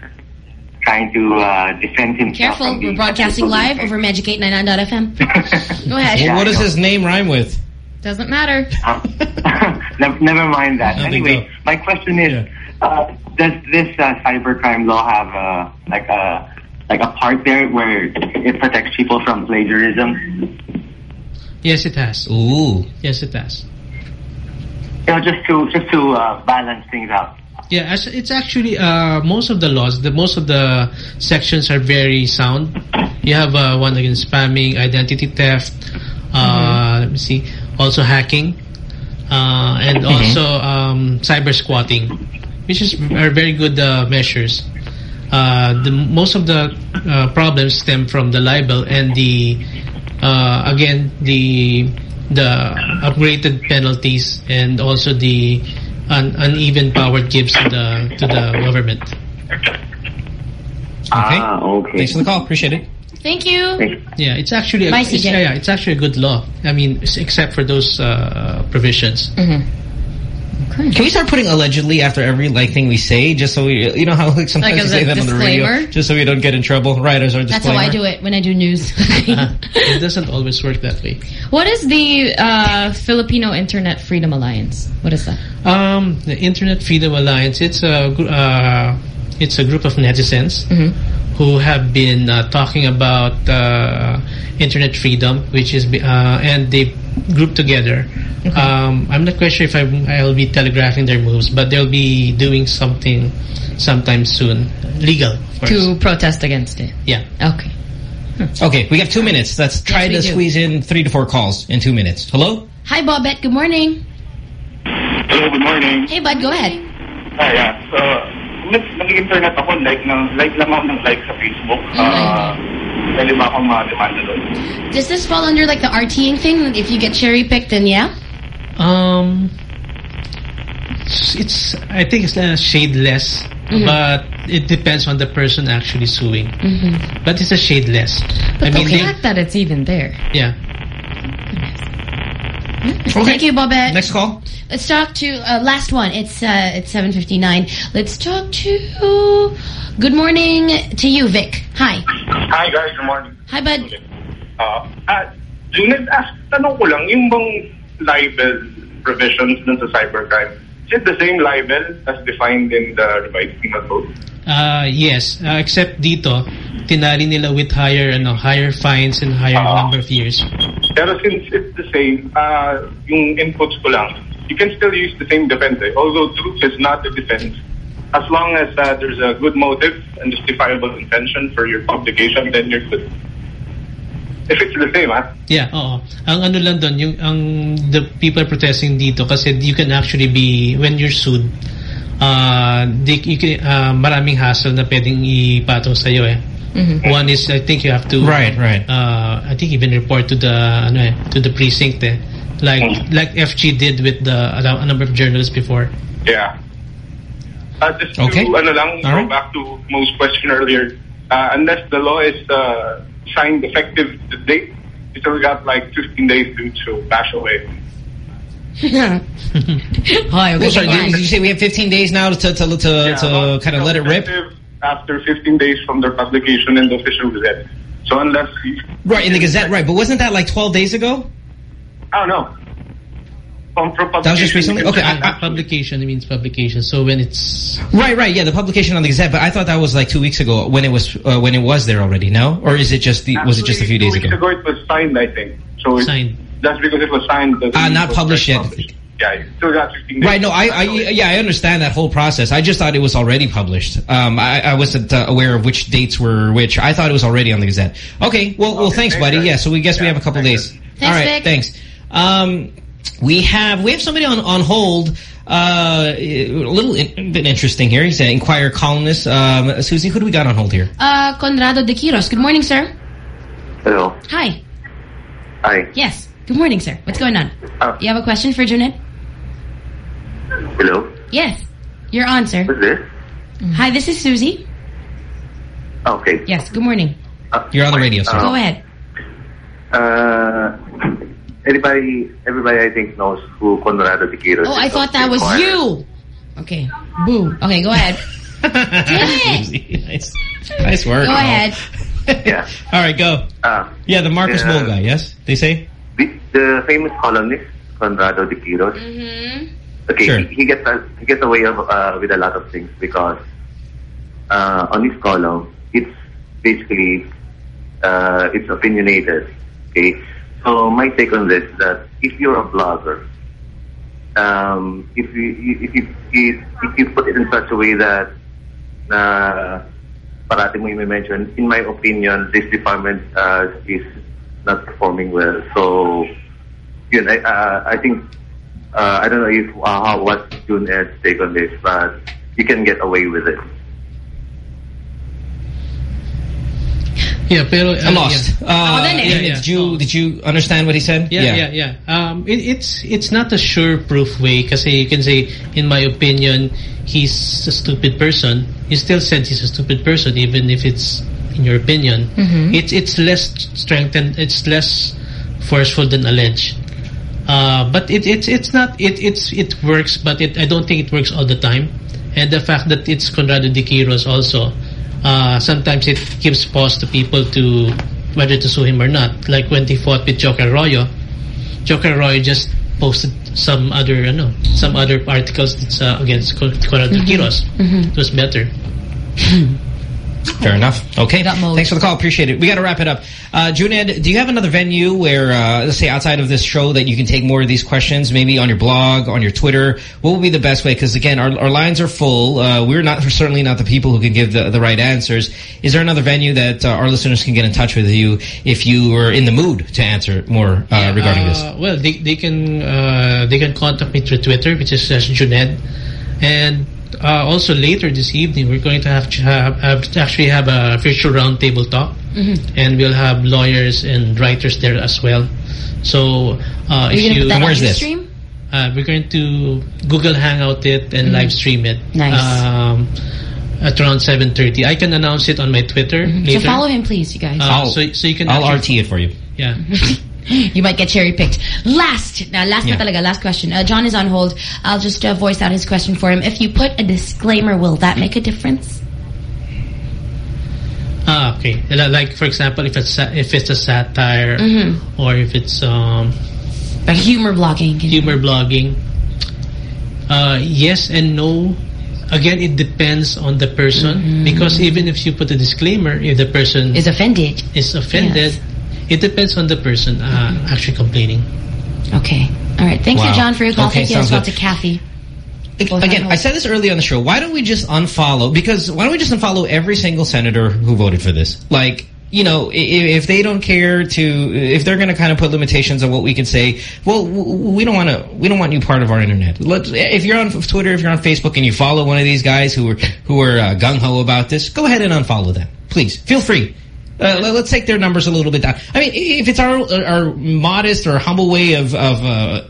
trying to uh, defend himself. Careful, from we're broadcasting live over Magic 899.fm. Go ahead. Well, what does his name rhyme with? Doesn't matter. never, never mind that. Nothing anyway, go. my question is: uh, Does this uh, cybercrime law have uh, like a like a part there where it protects people from plagiarism? Yes, it has. Ooh. Yes, it has. You know, just to just to uh, balance things out. Yeah, it's actually uh, most of the laws, the most of the sections are very sound. You have uh, one against spamming, identity theft, uh, let me see, also hacking, uh, and also um, cyber squatting, which is are very good uh, measures. Uh, the most of the uh, problems stem from the libel and the uh, again the the upgraded penalties and also the un uneven power gives to the to the government. Okay. Ah, okay. Thanks for the call. Appreciate it. Thank you. Yeah, it's actually a, Bye, it's, yeah, yeah, it's actually a good law. I mean, except for those uh, provisions. Can we start putting allegedly after every like thing we say, just so we, you know how like sometimes Like we say a that on the radio, just so we don't get in trouble. Right, as our That's how I do it when I do news. it doesn't always work that way. What is the uh, Filipino Internet Freedom Alliance? What is that? Um, the Internet Freedom Alliance. It's a uh, it's a group of netizens who have been uh, talking about uh, internet freedom, which is uh, and they group together. Um, I'm not quite sure if I, I'll be telegraphing their moves, but they'll be doing something sometime soon, legal. To protest against it. Yeah. Okay. Okay, we have two minutes. Let's try we to do. squeeze in three to four calls in two minutes. Hello? Hi, Bobette. Good morning. Hello, good morning. Hey, bud. Go ahead. Hi, yeah. So, nag- nag-internet ako, like, ng, like lang ako ng like sa Facebook. Pwede ba akong ma-demanda doon? Does this fall under like the RTing thing? If you get cherry picked, then yeah. Um, it's, it's I think it's a shade less, Mhm. but it depends on the person actually suing. Mm-hmm. But it's a shade less. But I mean, the they, fact that it's even there. yeah. Thank you, Bobette. Next call. Let's talk to uh, last one. It's uh, it's 7:59. Let's talk to. Good morning to you, Vic. Hi. Hi guys, good morning. Hi, bud. Uh, uh, Juned, ask, tanong ko lang, yung bang libel provisions dun sa cybercrime, is it the same libel as defined in the revised penal code? Uh, yes, uh, except dito, tinali nila with higher ano, higher fines and higher number of years. Pero since it's the same, uh, yung inputs ko lang, you can still use the same defense. Eh? Although truth is not a defense, as long as uh, there's a good motive and justifiable intention for your publication, then you're good. If it's the same, ah. Yeah, oo. Ang ano lang doon, yung ang the people protesting dito kasi you can actually be when you're sued, uh, di, you can, uh, maraming hassle na pwedeng ipatong sa eh. One is I think you have to Right, right. Uh, I think even report to the ano eh, to the precinct eh. Like like FG did with the a number of journalists before. Yeah. Uh, just Okay. to ano lang, All go right. back to Mo's question earlier, uh, unless the law is uh, signed effective the date, you still got like 15 days to, to bash away. Hi, Oh, sorry, did, did you say we have 15 days now to to to, to, to kind of let it rip? Effective After 15 days from their publication in the official gazette. So unless Right in the Gazette, right? But wasn't that like 12 days ago? I don't know. From, from That was just publication, recently. Okay, I, I, publication means publication. So when it's right, right, yeah, the publication on the Gazette. But I thought that was like two weeks ago when it was uh, when it was there already. No, or is it just the was it just a few days Two weeks ago? ago it was signed, I think. So it, signed. That's because it was signed. doesn't Ah, mean not published yet. published. Yeah, you still got 15 days. Right, no, I, I, yeah, I understand that whole process. I just thought it was already published. Um, I, I wasn't uh, aware of which dates were which. I thought it was already on the Gazette. Okay, well, well, thanks, buddy. Yeah, so we guess we have a couple days. All right, Vic. thanks. Um, we have we have somebody on on hold. Uh, a little in, bit interesting here. He's an Inquirer columnist. Um, Susie, who do we got on hold here? Uh, Conrado de Quiros. Good morning, sir. Hello. Hi. Hi. Yes. Good morning, sir. What's going on? Uh, you have a question for Juned? Hello. Yes. You're on, sir. Who's this? Hi, this is Susie. Okay. Yes. Good morning. You're on the radio, sir. Go ahead. Uh, everybody, everybody, I think knows who Conrado de Quiros Oh, I thought that was Inquirer. you. Okay. Boo. Okay, go ahead. Damn it. nice, nice work. Go Mo. ahead. yeah. All right, go. Uh, Yeah, the Marcus Yeah. Mole guy. Yes, they say. the, the famous columnist Conrado de Quiros. Mm-hmm. Okay, Sure. he, he gets a, he gets away of, uh, with a lot of things because uh, on his column it's basically uh, it's opinionated. Okay, so my take on this is that if you're a blogger, um, if you if you if, if you put it in such a way that na parati mo yung mention, in my opinion, this department uh, is not performing well. So, yun, I, uh, I think, uh, I don't know if, uh, how, what Juned's take on this, but you can get away with it. Yeah, pero I'm uh, lost. yeah. Uh, then, eh. Did you did you understand what he said? Yeah, yeah, yeah. Um, it, it's it's not a sure proof way because you can say, in my opinion, he's a stupid person. You still said he's a stupid person, even if it's in your opinion. Mhm. It's it's less strengthened. It's less forceful than alleged. Uh, but it, it's it's not it it's it works, but it I don't think it works all the time. And the fact that it's Conrado de Quiros also, uh, sometimes it gives pause to people to whether to sue him or not. Like when they fought with Joker Arroyo, Joker Arroyo just posted some other ano, some other articles that's, uh, against Con- Conrado de Quiros. Mhm. It was better. Fair enough. Okay. Thanks for the call. Appreciate it. We got to wrap it up. Uh, Juned, do you have another venue where, uh, let's say outside of this show that you can take more of these questions, maybe on your blog, on your Twitter? What would be the best way? Because again, our, our lines are full. Uh, we're not, we're certainly not the people who can give the, the right answers. Is there another venue that uh, our listeners can get in touch with you if you were in the mood to answer more uh, regarding this? Uh, well, they they can uh, they can contact me through Twitter, which is Juned, and uh, also later this evening we're going to have, to have, have to actually have a virtual roundtable talk, Mhm. and we'll have lawyers and writers there as well. So uh, Are if you gonna you put that stream? Uh, we're going to Google Hangout it and Mhm. live stream it. Nice. Um, at around 7.30. I can announce it on my Twitter So later. follow him, please, you guys. Uh, so, so you can I'll RT it for you. Yeah. You might get cherry picked. Last, now last Yeah. na talaga, last question. Uh, John is on hold. I'll just uh, voice out his question for him. If you put a disclaimer, will that make a difference? Ah, okay. Like for example, if it's if it's a satire Mhm. or if it's um Like humor blogging. humor blogging. Uh, yes and no. Again, it depends on the person because even if you put a disclaimer, if the person Is offended, is offended, it depends on the person uh, actually complaining. Okay. All right. Thank you, John, for your call. Okay, Thank you as well good. to Kathy. Again, I said this early on the show. Why don't we just unfollow? Because why don't we just unfollow every single senator who voted for this? Like, you know, i- if they don't care to, if they're going to kind of put limitations on what we can say, well, we don't want to. We don't want you part of our internet. Let's, if you're on Twitter, if you're on Facebook, and you follow one of these guys who are who are uh, gung ho about this, go ahead and unfollow them, please. Feel free. Uh, let- let's take their numbers a little bit down. I mean, if it's our our modest or humble way of of uh,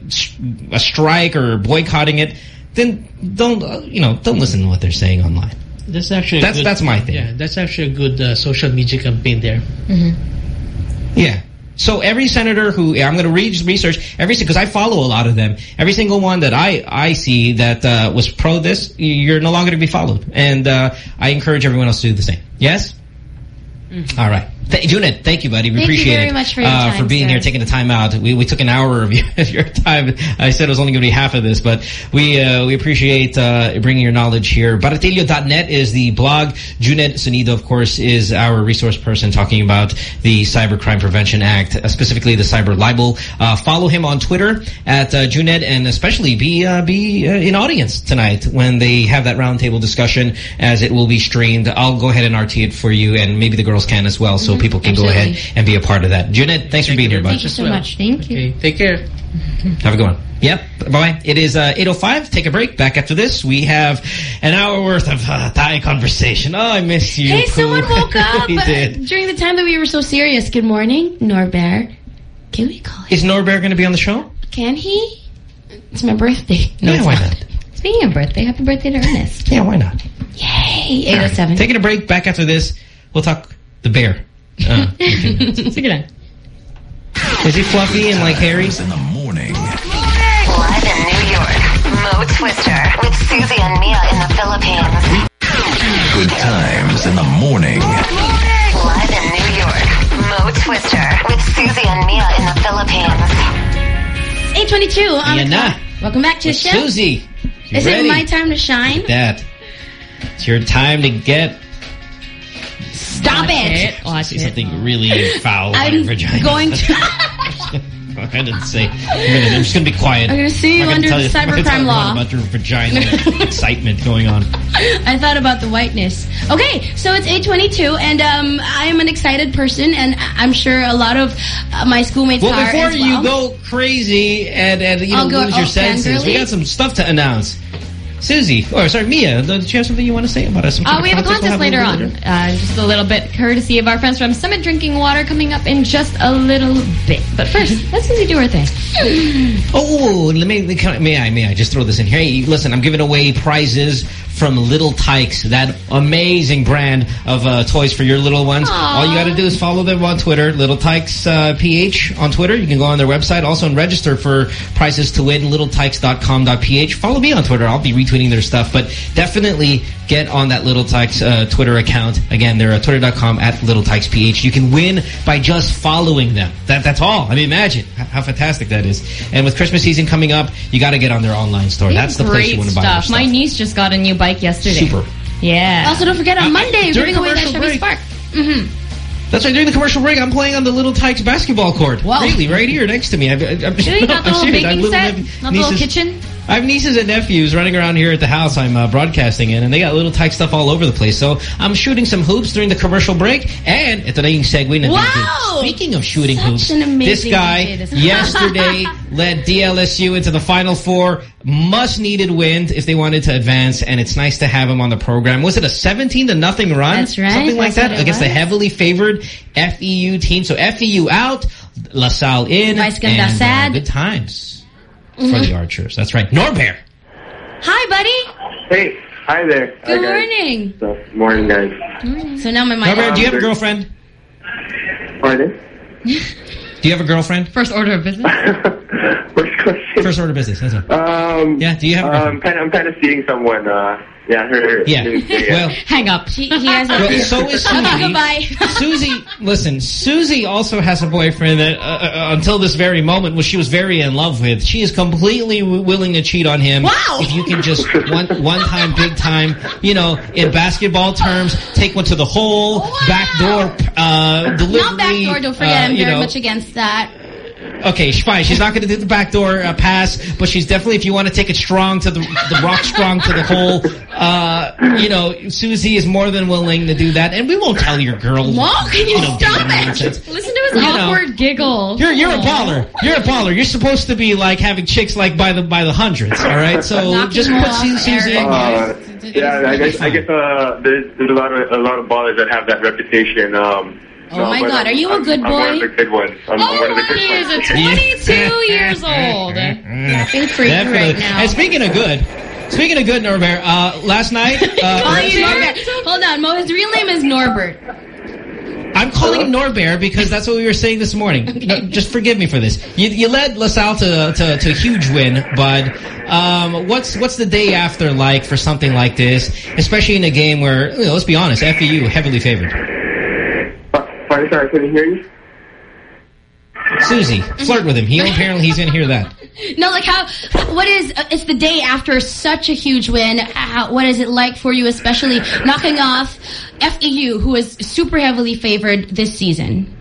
a strike or boycotting it, then don't uh, you know? Don't listen to what they're saying online. That's actually a That's- good- that's my thing. Yeah, that's actually a good uh, social media campaign there. Yeah. So every senator who I'm going to read research every because I follow a lot of them. Every single one that I I see that uh, was pro this, you're no longer to be followed, and uh, I encourage everyone else to do the same. Yes. All right. Th thank you, buddy. We. Thank you appreciate very it much for your uh, time, for being sir. here, taking the time out. We, we took an hour of, your- your time. I said it was only going to be half of this, but we uh, we appreciate uh, bringing your knowledge here. Baratillo.net is the blog. Juned Sonido, of course, is our resource person talking about the Cyber Crime Prevention Act, uh, specifically the cyber libel. Uh, follow him on Twitter at uh, Juned, and especially be uh, be uh, in audience tonight when they have that roundtable discussion, as it will be streamed. I'll go ahead and RT it for you, and maybe the girls can as well, so people can go ahead and be a part of that. Juned, thanks for being here, bud. Thank you so much. Thank you. Take care. Have a good one. Yep. Bye-bye. It is uh, 8.05. Take a break. Back after this, we have an hour worth of uh, Thai conversation. Oh, I miss you. Hey, Pooh. someone woke up he did. during the time that we were so serious. Good morning, Norbert. Can we call Is Norbert going to be on the show? Can he? It's my birthday. No, yeah, it's why not. not? Speaking of birthday, happy birthday to Ernest. Yeah, why not? Yay! All right. 807. Taking a break. Back after this, we'll talk the bear. Uh, Sige lang. is he fluffy and like hairy? In the morning. Live in New York, Mo Twister with Susie and Mia in the Philippines. Good times in the morning. Live in New York, Mo Twister with Susie and Mia in the Philippines. 822 on the clock. Welcome back to the show. Susie. You Is ready? it my time to shine? That. It's your time to get Stop Watch it. it. Watch see it. something really foul I'm your vagina. going to. Go ahead and say. I'm, gonna, I'm just going to be quiet. I'm gonna sue you gonna under the I'm not gonna cybercrime law. everyone About your vagina excitement going on. I thought about the whiteness. Okay, so it's 822, and um, I am an excited person, and I- I'm sure a lot of uh, my schoolmates Well, are before as well. you go crazy and, and you know, I'll go lose your all senses, we got some stuff to announce. Susie, or sorry, Mia, did you have something you want to say about us? Uh, we have a contest we'll later on. Uh, just a little bit courtesy of our friends from Summit Drinking Water coming up in just a little bit. But first, let's Susie do her thing. Oh, let me, may I, may I just throw this in here? Hey, listen, I'm giving away prizes from Little Tikes, that amazing brand of uh, toys for your little ones. Aw. All you got to do is follow them on Twitter, Little Tikes uh, PH on Twitter. You can go on their website also and register for prizes to win, littletikes.com.ph. Follow me on Twitter. I'll be retweeting their stuff, but definitely get on that Little Tikes uh, Twitter account. Again, they're at twitter.com at Little Tikes PH. You can win by just following them. That That's all. I mean, imagine how fantastic that is. And with Christmas season coming up, you got to get on their online store. They That's the place great you want to buy stuff. stuff. My niece just got a new bike yesterday. Super. Yeah. Also, don't forget on I- I- Monday, we're during giving away that commercial Chevy break- Spark. Mm-hmm. That's right. During the commercial break, I'm playing on the Little Tikes basketball court. Wow. Really, right here next to me. I, I, I'm, Really? Not the I'm little serious. I have baking set? nep- Not the little kitchen? I have nieces and nephews running around here at the house I'm uh, broadcasting in, and they got Little Tike stuff all over the place. So I'm shooting some hoops during the commercial break, and na yung segue Wow! Speaking of shooting Such hoops, this guy this- yesterday led DLSU into the Final Four. Much needed win if they wanted to advance, and it's nice to have him on the program. Was it a 17 to nothing run? That's right. Something like That's that against the heavily favored FEU team. So FEU out, LaSalle in, Vice and uh, good times for Mhm. the Archers. That's right. Norbert. Hi, buddy. Hey, hi there. Good guys. morning. So, morning, guys. So now my mic. Norbert, do you have a girlfriend? Pardon? Do you have a girlfriend? First order of business. First question. First order of business. That's it. Um, yeah. Do you have? A um, kind of, I'm kind of seeing someone. Uh, yeah. Her. Yeah. her- yeah. Well, Hang up. He, he has a... Well, so is Susie. goodbye. Susie, listen, Susie also has a boyfriend that uh, uh, until this very moment, which she was very in love with, she is completely w willing to cheat on him. Wow. If you can just one one time, big time, you know, in basketball terms, take one to the hole, backdoor uh, delivery. Not backdoor, don't forget, uh, I'm very know. much against that. Okay, fine. She's not going to do the backdoor uh, pass, but she's definitely, if you want to take it strong to the the rock strong to the hole, uh, you know, Susie is more than willing to do that. And we won't tell your girl. Whoa, can you know, stop it? nonsense. Listen to his You know. awkward giggle. You're you're a Aw. baller. You're a baller. You're supposed to be like having chicks like by the by the hundreds. All right, so Knocking just put Susie. in. Uh, yeah, I guess I guess uh, there's there's a lot of a lot of ballers that have that reputation. Um, Oh no, my God, I'm- are you a I'm- good I'm one of boy? the good ones. I'm, I'm one of the good He is ones. 22 years old. Happy for you right now. And speaking of good, speaking of good, Norbert, uh, last night. Uh, Call Norbert. Hold on, Mo. His real name is Norbert. I'm calling him Norbert because that's what we were saying this morning. No, just forgive me for this. You, you led LaSalle to, to, to a huge win, bud. Um, what's what's the day after like for something like this, especially in a game where, you know, let's be honest, FEU heavily favored. Sorry, sorry, I couldn't hear you. Susie, flirt with him. He apparently he's gonna hear that. No, like how? What is? Uh, it's the day after such a huge win. How, what is it like for you, especially knocking off FEU, who is super heavily favored this season?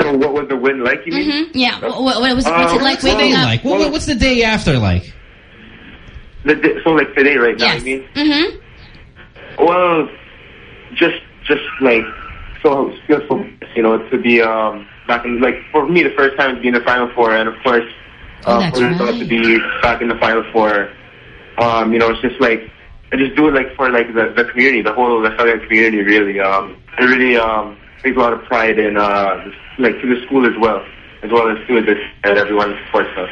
So, what was the win like? You mean? hmm Yeah. What, what was? Uh, what's it like What's the day waking up? like? What, what- what's the day after like? The, di- so, like today, right now, Yes. you mean? Mm-hmm. Well, just just like so it feels so you know to be um back in like for me the first time to be in the final four and of course Oh, uh, that's for right. to be back in the final four. Um, you know, it's just like I just do it like for like the the community, the whole the southern community really. Um, it really um takes a lot of pride in uh like to the school as well, as well as to this and everyone supports us.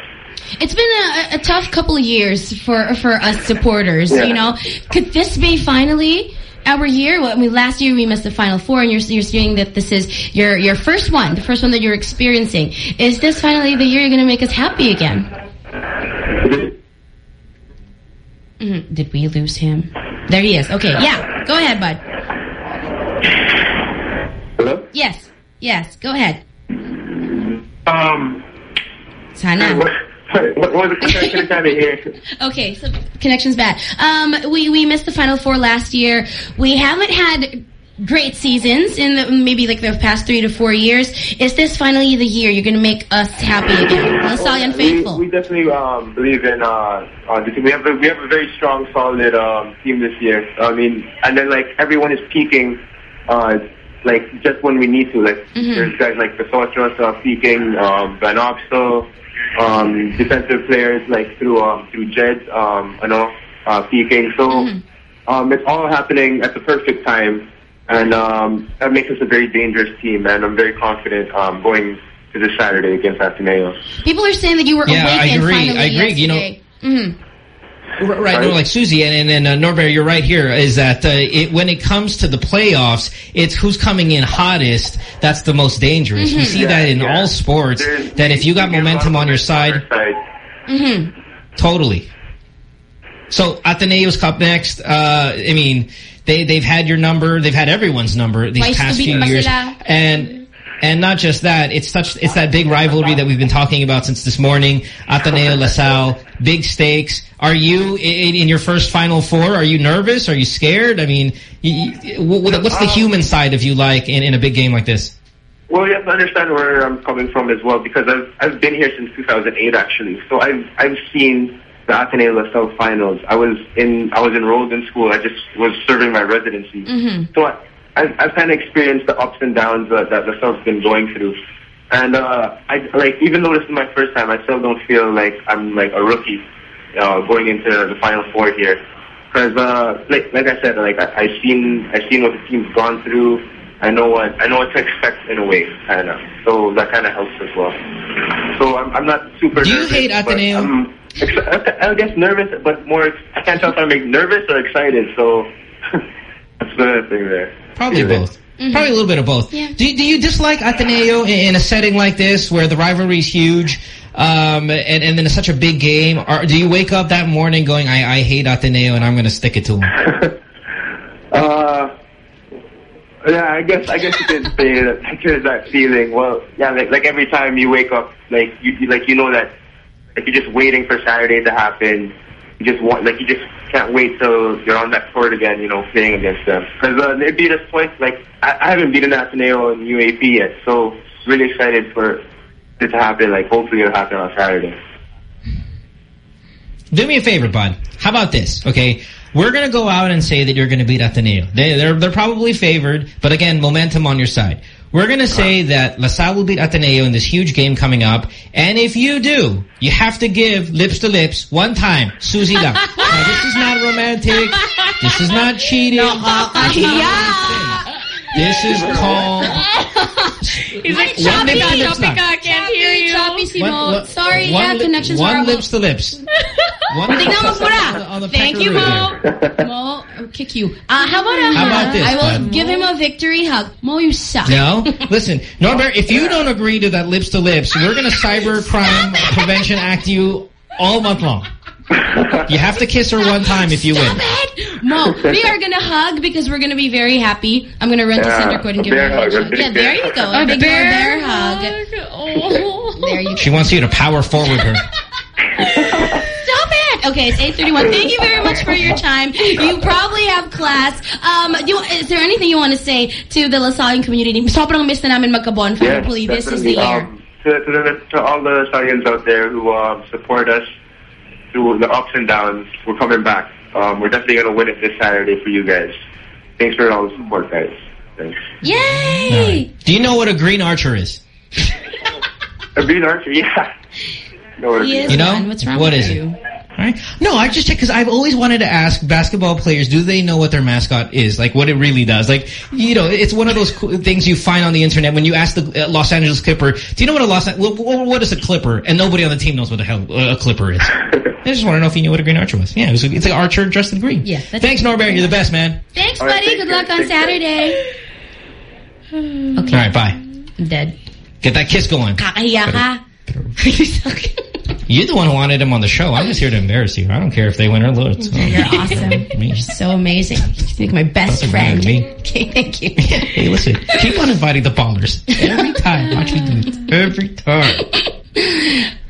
It's been a, a tough couple of years for for us supporters. Yeah. You know, could this be finally our year? Well, I mean, last year we missed the final four, and you're you're saying that this is your your first one, the first one that you're experiencing. Is this finally the year you're going to make us happy again? Mhm. Did we lose him? There he is. Okay, yeah. Go ahead, bud. Hello. Yes, yes. Go ahead. Um, Sana. what, what was the question? I couldn't of hear. Okay, so connection's bad. Um, we we missed the final four last year. We haven't had great seasons in the, maybe like the past three to four years. Is this finally the year you're going to make us happy again? Nostalgia faithful. We, we definitely um, believe in uh, uh, the team. We have a, we have a very strong, solid um, team this year. I mean, and then like everyone is peaking, uh, like just when we need to. Like Mhm. there's guys like the Sotros uh, peaking, um, Van Opstal, um, defensive players like through um, through Jed, um, you know, uh, peaking. So um, it's all happening at the perfect time. And um, that makes us a very dangerous team, and I'm very confident um, going to this Saturday against Ateneo. People are saying that you were Yeah, I awakened agree. finally I agree. You know- yesterday. Mhm. R- Right, no, like Susie and, and, and uh, Norbert, you're right here, is that uh, it, when it comes to the playoffs, it's who's coming in hottest that's the most dangerous. We Mhm. see Yeah, that in yeah. all sports, that if you got momentum on your side, Mhm. totally. So Ateneo's Cup next, uh, I mean, they, they've had your number, they've had everyone's number these Twice past few pa years. sila. And and not just that, it's such it's that big rivalry that we've been talking about since this morning. Ateneo LaSalle, big stakes. Are you in, in your first Final Four? Are you nervous? Are you scared? I mean, y- y- what's the human side of you like in, in a big game like this? Well, you have to understand where I'm coming from as well because I've I've been here since 2008 actually. So I've I've seen the Ateneo LaSalle finals. I was in I was enrolled in school. I just was serving my residency. Mhm. So I, I've, I've kind of experienced the ups and downs that, that LaSalle's been going through. And uh, I like even though this is my first time, I still don't feel like I'm like a rookie uh, going into the Final Four here. Because uh, like like I said, like I, I've seen I've seen what the team's gone through. I know what I know what to expect in a way, kind of. So that kind of helps as well. So I'm I'm not super. Do you nervous, hate but Ateneo? I guess nervous, but more. I can't tell if I'm like, nervous or excited. So that's the thing there. Probably both. Mhm. Probably a little bit of both. Yeah. Do, do you dislike Ateneo in, in a setting like this where the rivalry is huge um, and, and then it's such a big game? Or do you wake up that morning going, I, I hate Ateneo and I'm going to stick it to him? Uh, yeah, I guess I guess you can say that there's that feeling. Well, yeah, like like every time you wake up, like you you- like you know that like you're just waiting for Saturday to happen. You just want like you just can't wait till you're on that court again. You know, playing against them because uh, they beat us twice. Like I, I haven't beaten Ateneo in UAAP yet, so really excited for it to happen. Like hopefully it'll happen on Saturday. Do me a favor, bud. How about this, okay? We're going to go out and say that you're going to beat Ateneo. They, they're, they're probably favored, but again, momentum on your side. We're going to say that La Salle will beat Ateneo in this huge game coming up. And if you do, you have to give lips to lips one time. Susie lang. now, this is not romantic. This is not cheating. This is called... He's like, One choppy, lip to lips choppy. I can't hear you. Choppy, Simo. One- one- Sorry, one yeah, connections One horrible. lips to lips. One Tingnan mo muna. on the Thank you, peckeroo Mo. Mo, I'll kick you. Uh, how about a How about this, I will bud? give him a victory hug. Mo, you suck. No? Listen, Norbert, if you don't agree to that lips to lips, we're going to cyber crime prevention act you all month long. You have to kiss her one time if you win. It! Mo, we are gonna hug because we're gonna be very happy. I'm gonna run to Yeah, Center Court and give her a hug, hug. Yeah, there you go. A A big bear bear, bear hug. Oh. There you go. She wants you to power forward her. Stop it! Okay, it's 8.31. Thank you very much for your time. You probably have class. Um, do you, is there anything you want to say to the Lasallian community? Sobrang miss na namin magka-bonfire. Hopefully this is the year. Um, to, to, the, to all the Stallions out there who um, support us through the ups and downs, we're coming back. Um, we're definitely going to win it this Saturday for you guys. Thanks for all the support, guys. Thanks. Yay! Do you know what a green archer is? A green archer, yeah. No, He is You know? one. What's wrong What with is it? Right? No, I just check because I've always wanted to ask basketball players, do they know what their mascot is? Like what it really does? Like, you know, it's one of those cool things you find on the internet when you ask the uh, Los Angeles Clipper, do you know what a Los what, what, what is a Clipper? And nobody on the team knows what the hell a Clipper is. I just want to know if you knew what a green archer was. Yeah, it was, it's like archer dressed in green. Yeah. Thanks, Norbert. You're the best, man. Thanks, All right, buddy. take Good luck on Saturday. Okay. All right, bye. I'm dead. Get that kiss going. Kakahiya ka. You're the one who wanted him on the show. I'm just here to embarrass you. I don't care if they win or lose. You're awesome. Me. You're so amazing. You're like my best Doesn't friend. to me. Okay, thank you. Hey, listen. Keep on inviting the ballers. Every time. Watch me do it. Every time.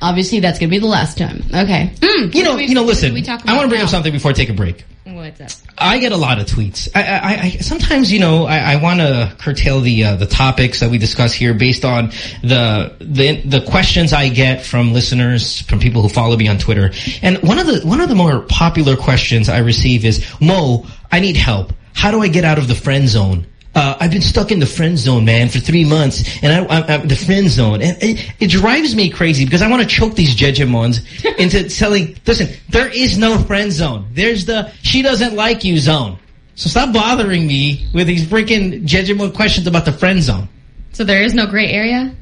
Obviously, that's going to be the last time. Okay. Mm, You know, we- you know, listen. I want to bring up something before I take a break. What's up? I get a lot of tweets. I, I, I sometimes, you know, I, I want to curtail the uh, the topics that we discuss here based on the the the questions I get from listeners, from people who follow me on Twitter. And one of the one of the more popular questions I receive is, "Mo, I need help. How do I get out of the friend zone?" Uh, I've been stuck in the friend zone, man, for three months, and I, I, I'm the friend zone, and it, it drives me crazy because I want to choke these jejemons into telling. Listen, there is no friend zone. There's the she doesn't like you zone. So stop bothering me with these freaking jejemon questions about the friend zone. So there is no gray area?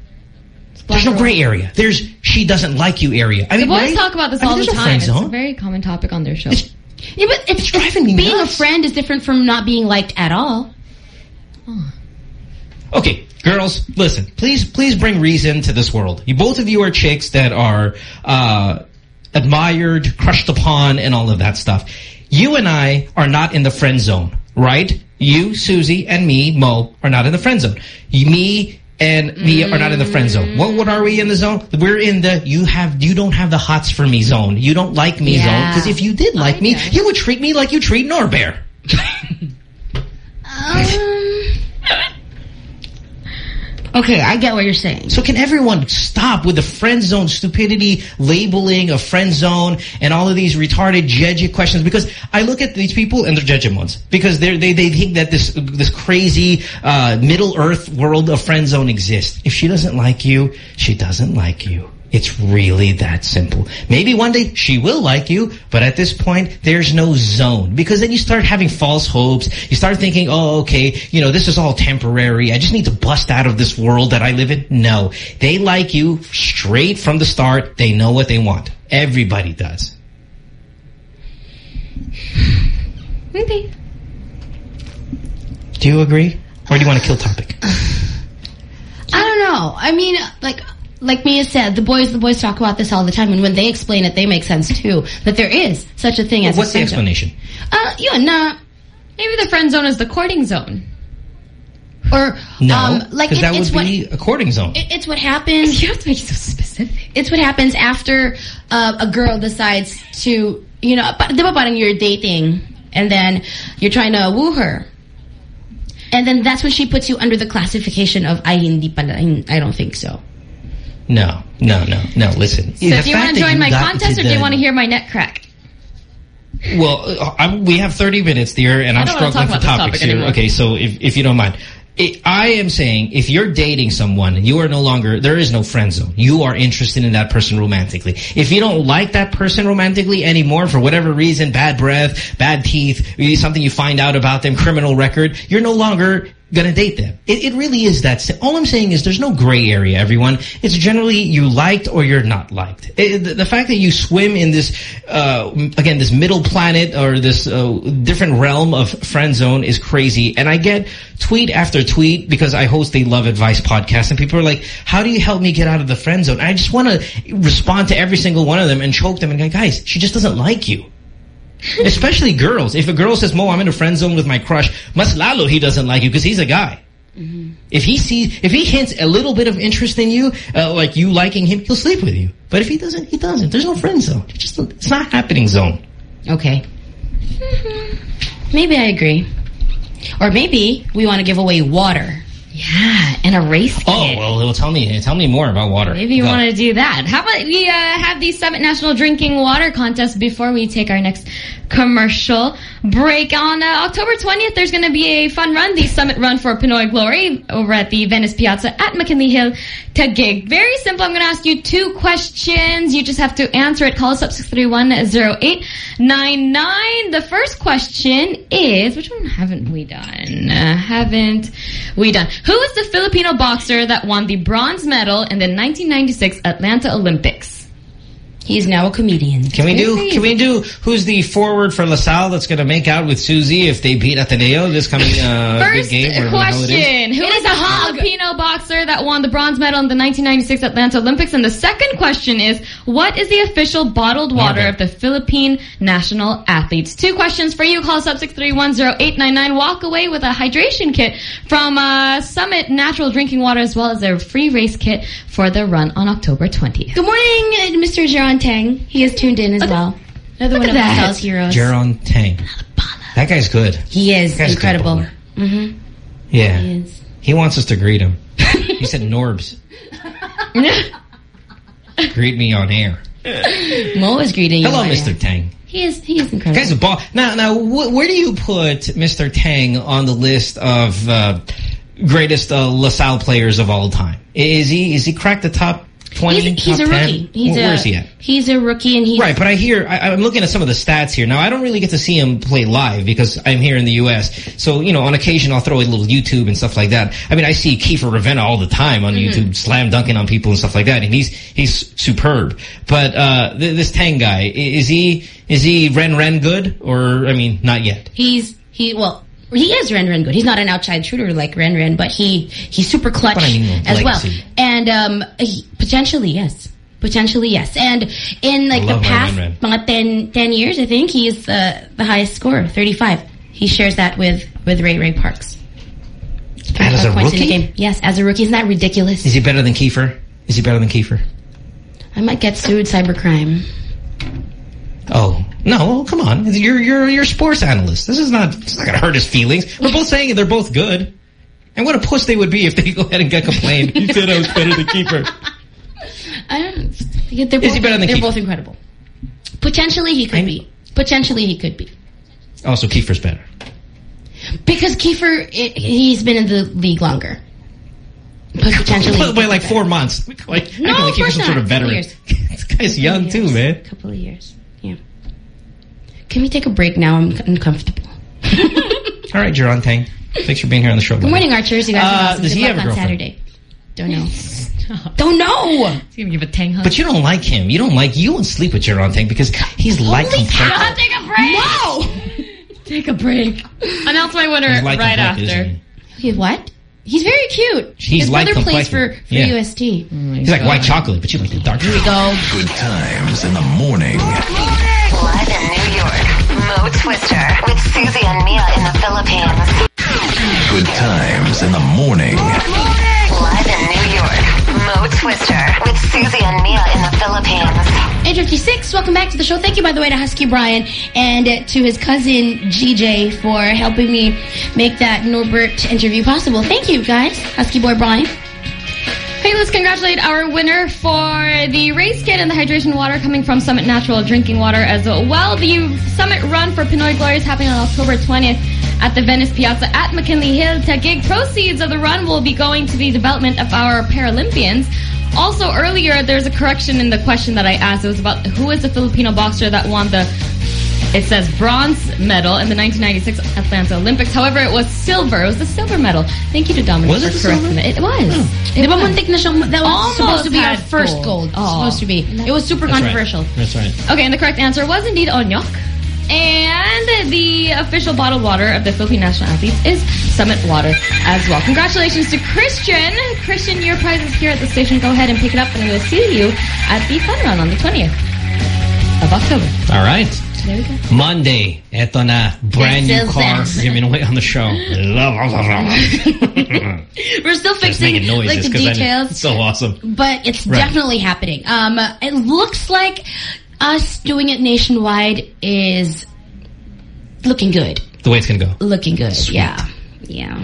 There's no gray area. There's she doesn't like you area. I mean, The boys right? talk about this I mean, all the time. It's a zone. very common topic on their show. Yeah, but it's, driving me being nuts. a friend is different from not being liked at all. Okay, girls, listen. Please, please bring reason to this world. You both of you are chicks that are uh, admired, crushed upon, and all of that stuff. You and I are not in the friend zone, right? You, Susie, and me, Mo, are not in the friend zone. You, me and me are not in the friend zone. What what are we in the zone? We're in the you have you don't have the hots for me zone. You don't like me zone because if you did like me, you would treat me like you treat Norbert. Um, okay, I get what you're saying. So can everyone stop with the friend zone stupidity, labeling a friend zone, and all of these retarded judgy questions? Because I look at these people and they're ones because they they they think that this this crazy uh, Middle Earth world of friend zone exists. If she doesn't like you, she doesn't like you. It's really that simple. Maybe one day she will like you, but at this point, there's no zone. Because then you start having false hopes. You start thinking, oh, okay, you know, this is all temporary. I just need to bust out of this world that I live in. No. They like you straight from the start. They know what they want. Everybody does. Maybe. Do you agree? Or do you want to kill topic? I don't know. I mean, like like Mia said, the boys the boys talk about this all the time, and when they explain it, they make sense too. That there is such a thing as What's a the friend zone. explanation? Uh, yun na. Maybe the friend zone is the courting zone. Or No, um, like because it- that it's would what be a courting zone. it- it's what happens. You have to make it so specific. It's what happens after uh, a girl decides to, you know, pa- di ba parang you're dating and then you're trying to woo her. And then that's when she puts you under the classification of ay hindi pala, I don't think so. No, no, no, no. Listen. So if you want to join my contest or do you want to hear my neck crack? Well, uh, I'm, we have 30 minutes there, and I I'm don't wanna struggling for topics topic here. anymore. Okay, so if, if you don't mind. It, I am saying if you're dating someone, you are no longer, there is no friend zone. You are interested in that person romantically. If you don't like that person romantically anymore for whatever reason, bad breath, bad teeth, something you find out about them, criminal record, you're no longer gonna date them. It, it really is that. All I'm saying is there's no gray area, everyone. It's generally you liked or you're not liked. It- the, the fact that you swim in this, uh, again, this middle planet or this uh, different realm of friend zone is crazy. And I get tweet after tweet because I host a love advice podcast and people are like, how do you help me get out of the friend zone? I just want to respond to every single one of them and choke them and go, guys, she just doesn't like you. Especially girls. If a girl says, Mo, I'm in a friend zone with my crush, mas lalo he doesn't like you because he's a guy. If he sees, if he hints a little bit of interest in you, uh, like you liking him, he'll sleep with you. But if he doesn't, he doesn't. There's no friend zone. It's just, it's not happening zone. Okay. Maybe I agree. Or maybe we want to give away water. Yeah, and a race kit. Oh, well, tell me, tell me more about water. Maybe you Go. want to do that. How about we uh, have the Summit Natural Drinking Water Contest before we take our next commercial break. On uh, October 20th, there's going to be a fun run, the Summit Run for Pinoy Glory, over at the Venice Piazza at McKinley Hill Taguig. Very simple. I'm going to ask you two questions. You just have to answer it. Call us up 631-0899. The first question is, which one haven't we done? Uh, haven't we done? Who is the Filipino boxer that won the bronze medal in the 1996 Atlanta Olympics? He's now a comedian. Can we do, can we do, who's the forward for LaSalle that's going to make out with Susie if they beat Ateneo this coming uh, big First game? whatever the hell it is? question. Who is the Filipino boxer that won the bronze medal in the 1996 Atlanta Olympics? And the second question is, what is the official bottled water of the Philippine national athletes? Two questions for you. Call us up 6310899. Walk away with a hydration kit from uh, Summit Natural Drinking Water as well as a free race kit for the run on October 20th. Good morning, Mr. Jeron Tang. He is tuned in as well. Another look one of at that. Lasalle's heroes. Jeron Tang. That guy's good. He is That guy's a good incredible. Mm-hmm. Yeah. He is. He wants us to greet him. he said Norbs. Greet me on air. Mo is greeting Hello, you. Hello, Mr. Tang. He is. He is incredible. Guy's a ball. Now, now, wh where do you put Mr. Tang on the list of uh, greatest uh, LaSalle players of all time? Is he is he cracked the top twenty? He's, he's a 10? rookie. He's Where- a, where's he at? He's a rookie, and he's Right, but I hear, I, I'm looking at some of the stats here. Now, I don't really get to see him play live because I'm here in the U.S. So, you know, on occasion I'll throw a little YouTube and stuff like that. I mean, I see Kiefer Ravena all the time on Mm-hmm. YouTube, slam dunking on people and stuff like that, and he's he's superb. But uh, th this Tang guy, is he is he Ren Ren good or I mean, not yet? he's he well. He is Ren Ren good. He's not an outside shooter like Ren Ren, but he he's super clutch I mean, as well. And um, he, potentially yes, potentially yes. And in like the past Ren mga 10, 10 years, I think he's the the highest scorer, thirty five. He shares that with with Ray Ray Parks. And as a 35 points in the rookie? Yes, as a rookie, isn't that ridiculous? Is he better than Kiefer? Is he better than Kiefer? I might get sued cybercrime. Oh no! Well, come on, you're you're you're a sports analyst. This is not it's not gonna hurt his feelings. We're both saying they're both good. And what a puss they would be if they go ahead and get complained. he said I was better than Kiefer. I don't. They're both, Is he better than They're Keith? both incredible. Potentially, he could be. Potentially, he could be. Also, Kiefer's better. Because Kiefer, i he's been in the league longer. But potentially, By, by like four months. Like, No, I feel like of Kiefer's course some sort not. of veteran. Years. this guy's young too, man. A couple of years. Yeah. Can we take a break now? I'm uncomfortable. All right, Jeron Tang. Thanks for being here on the show. Good buddy. morning, Archers. You guys Uh, are awesome. does Good he have a on girlfriend? Saturday. Don't know. Don't know. He's gonna give a tang hug. But you don't like him. You don't like. You won't sleep with Jeron Tang because he's like Holy cow. Take a break. No. Take a break. Announce my winner He's like right comfort, isn't after. he? Okay, what? He's very cute. He's His light brother plays for, complected. for Yeah. UST. He's like white chocolate, but you like the dark. Here we go. Good times in the morning. Live in New York, Mo Twister with Susie and Mia in the Philippines. Good times in the morning. Live in New York, Mo Twister with Susie and Mia in the Philippines. 856, welcome back to the show. Thank you, by the way, to Husky Brian and uh, to his cousin GJ for helping me make that Norbert interview possible. Thank you, guys. Husky boy Brian. Hey, let's congratulate our winner for the race kit and the hydration water coming from Summit Natural Drinking Water as well. The Summit Run for Pinoy Glory is happening on October 20th at the Venice Piazza at McKinley Hill. Gig proceeds of the run will be going to the development of our Paralympians. Also, earlier, there's a correction in the question that I asked. It was about who is the Filipino boxer that won the it says bronze medal in the 1996 Atlanta Olympics. However, it was silver. It was the silver medal. Thank you to Dominic Was it for the correcting silver? Oh, it. It was. Di ba muntik na siyang, that was Almost supposed to be our first gold. gold. Oh. Supposed to be. It was super That's right. controversial. That's right. Okay, and the correct answer was indeed Onyok. And the official bottled water of the Philippine national athletes is Summit Water as well. Congratulations to Christian. Christian, your prize is here at the station. Go ahead and pick it up, and we will see you at the fun run on the 20th of October. All right. There we go. Monday, eto na, brand new car yes. giving away on the show. We're still fixing like the details. It's so awesome. But it's Right. definitely happening. Um, it looks like us doing it nationwide is looking good. The way it's gonna go. Looking good. Yeah. Yeah.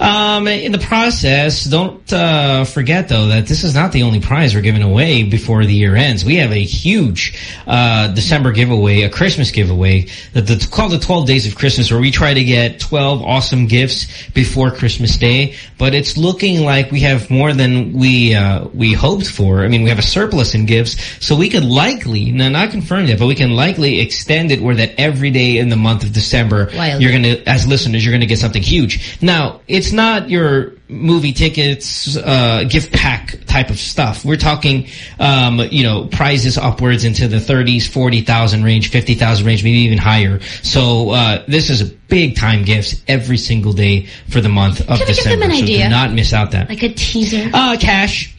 Um, in the process, don't uh, forget though that this is not the only prize we're giving away before the year ends. We have a huge uh, December giveaway, a Christmas giveaway that that's called the 12 Days of Christmas, where we try to get 12 awesome gifts before Christmas Day. But it's looking like we have more than we uh, we hoped for. I mean, we have a surplus in gifts, so we could likely, now not confirmed yet, but we can likely extend it where that every day in the month of December, Wild. you're gonna, as listeners, you're gonna get something huge. Now, it's not your movie tickets, uh, gift pack type of stuff. We're talking, um, you know, prizes upwards into the 30s, 40,000 range, 50,000 range, maybe even higher. So, uh, this is a big time gifts every single day for the month of Can we give December. them an so idea? do not miss out that. Like a teaser. Uh, cash.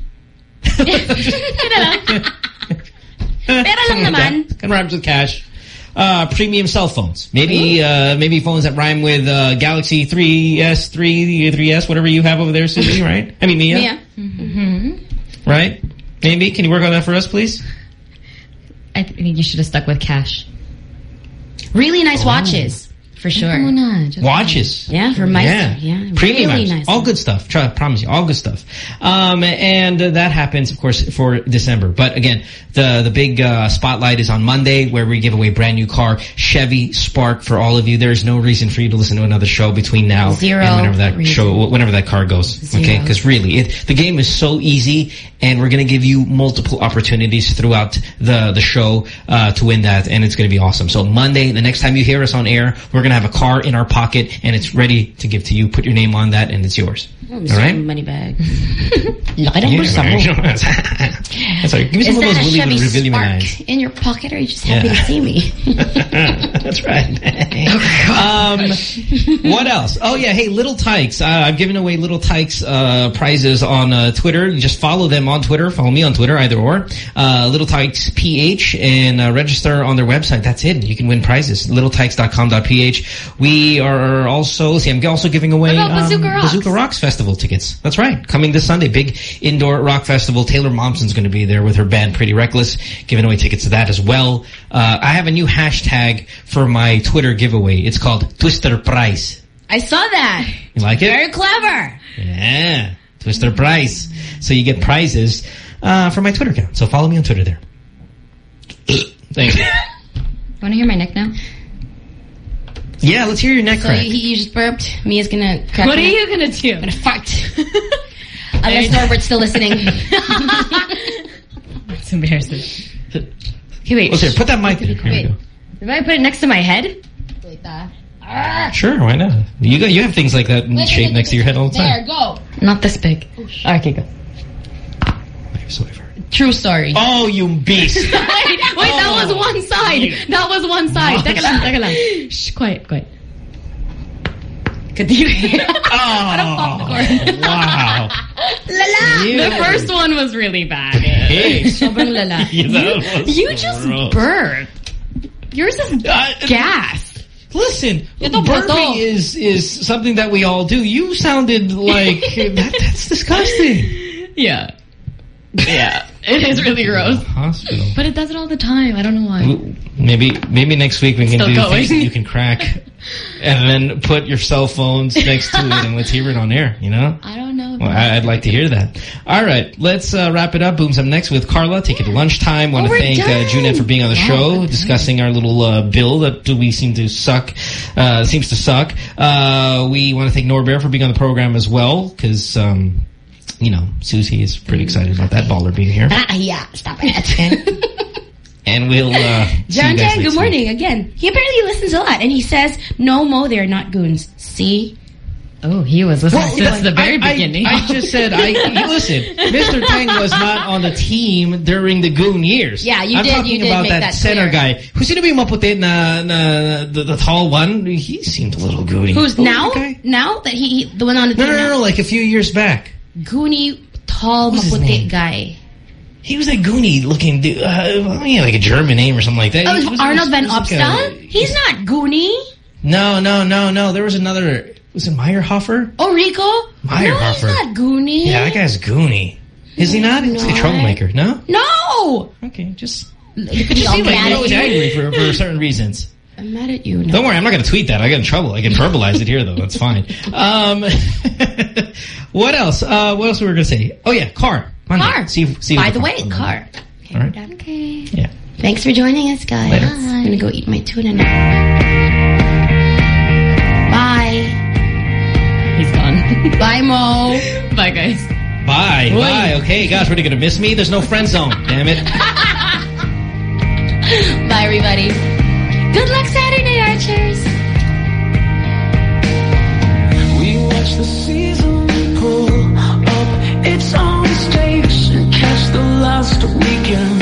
Lang naman. Can rhymes with cash. Uh, premium cell phones. Maybe, uh, maybe phones that rhyme with, uh, Galaxy 3S, 3, 3S, whatever you have over there, Susie, right? I mean, Mia, Yeah. Mm-hmm. right? Maybe. Can you work on that for us, please? I think you should have stuck with cash. Really Oh. nice watches. For sure. Watches. Yeah, for Meister. Yeah. Premium really nice. All good stuff. Try, promise you. All good stuff. Um, and uh, that happens, of course, for December. But again, the, the big, uh, spotlight is on Monday where we give away brand new car, Chevy Spark for all of you. There's no reason for you to listen to another show between now Zero and whenever that reason. show, whenever that car goes. Zero. Okay. Cause really, it, the game is so easy and we're going to give you multiple opportunities throughout the, the show, uh, to win that. And it's going to be awesome. So Monday, the next time you hear us on air, we're going to have a car in our pocket and it's ready to give to you. Put your name on that and it's yours. Oh, All right? Money bag. Laki ng Yeah, bulsa mo. That's right. Give me Is some of that those a Willy Chevy Reveal Spark eyes. in your pocket or are you just happy Yeah. to see me? That's right. um, what else? Oh yeah, hey, Little Tikes. Uh, I've given away Little Tikes uh, prizes on uh, Twitter. You just follow them on Twitter. Follow me on Twitter, either or. Uh, Little Tikes PH and uh, register on their website. That's it. You can win prizes. LittleTikes.com.ph. We are also see. I'm also giving away Bazooka Rocks? Bazooka Rocks Festival tickets. That's right. Coming this Sunday, big indoor rock festival. Taylor Momsen's going to be there with her band Pretty Reckless, giving away tickets to that as well. Uh, I have a new hashtag for my Twitter giveaway. It's called Twister Prize. I saw that. You like it? Very clever. Yeah, Twister Prize. So you get prizes uh, for my Twitter account. So follow me on Twitter there. Thank you. Want to hear my neck now? Yeah, let's hear your neck So crack. you, you just burped. Mia's gonna crack What are you gonna do? I'm gonna fart. Unless Norbert's still listening. It's embarrassing. Okay, wait. Let's hear. Put that mic there. Here Wait. go. If I put it next to my head? Wait, ah. Sure, why not? You got you have things like that in shape next to your head all the time. There, time. go. Not this big. Okay, go. True story. Oh, you beast. wait, wait, that was one side. That was one side. Teka lang, teka lang. Shh, quiet, quiet. Kadiri. Oh, wow. Lala! The first one was really bad. Hey. Sobrang lala. Yeah, that was You just gross. burped. Yours is uh, gas. Listen, Ito, burping is is something that we all do. You sounded like that, that's disgusting. Yeah. Yeah. It is really gross. Hospital. But it does it all the time. I don't know why. Maybe maybe next week we can Still do going. things that you can crack, and then put your cell phones next to it, and let's hear it on air. You know. I don't know. Well, I- I'd like to hear that. All right, let's uh, wrap it up. Boom's up next with Carla. Take it to lunchtime. Want Oh, to we're thank uh. Juned for being on the Yeah, show, discussing our little uh, bill that we seem to suck, uh, seems to suck. Uh, we want to thank Norbert for being on the program as well, because, um, you know, Susie is pretty excited about that baller being here. Ah, yeah, stop it. And we'll uh, see John you guys Jan, next good week. morning again. He apparently listens a lot, and he says, "No, Mo, they're not goons." See? Oh, he was listening Well, since the very I- I- beginning. I, just said, I listen. Mr. Tang was not on the team during the Goon years. Yeah, you I'm did- talking you did about make that, that center clear. guy. Who's sino ba yung maputi na, na the, the tall one? He seemed a little goony. Who's Oh, now? okay. Now that he, he the one on the No, team no, no, now? no, like a few years back. Goonie, tall, What's maputi guy. He was a goony looking dude. Uh, yeah, like a German name or something like that. Oh, He is was- Arnold Van was like? He's not Goonie. No, no, no, no. There was another. Was it Maierhofer? Oh, Rico? Maierhofer. No, he's not Goonie. Yeah, that guy's goony. Is he not? He's a troublemaker. No. No! Okay, just. You all seem like at always angry for, for certain reasons. I'm mad at you now. Don't worry, I'm not going to tweet that. I get in trouble. I can verbalize it here, though. That's fine. Um, what else? Uh, what else were we going to say? Oh, yeah, car. Monday. Car. See, see By what the way, on car. All right. Okay. Yeah. Thanks for joining us, guys. Later. I'm gonna go eat my tuna now. Bye. He's gone. Bye, Mo. Bye, guys. Bye. Oi. Bye. Okay, gosh, what are you going to miss me? There's no friend zone. Damn it. Bye, everybody. Good luck Saturday, archers! We watch the season pull up its own stakes and catch the last weekend.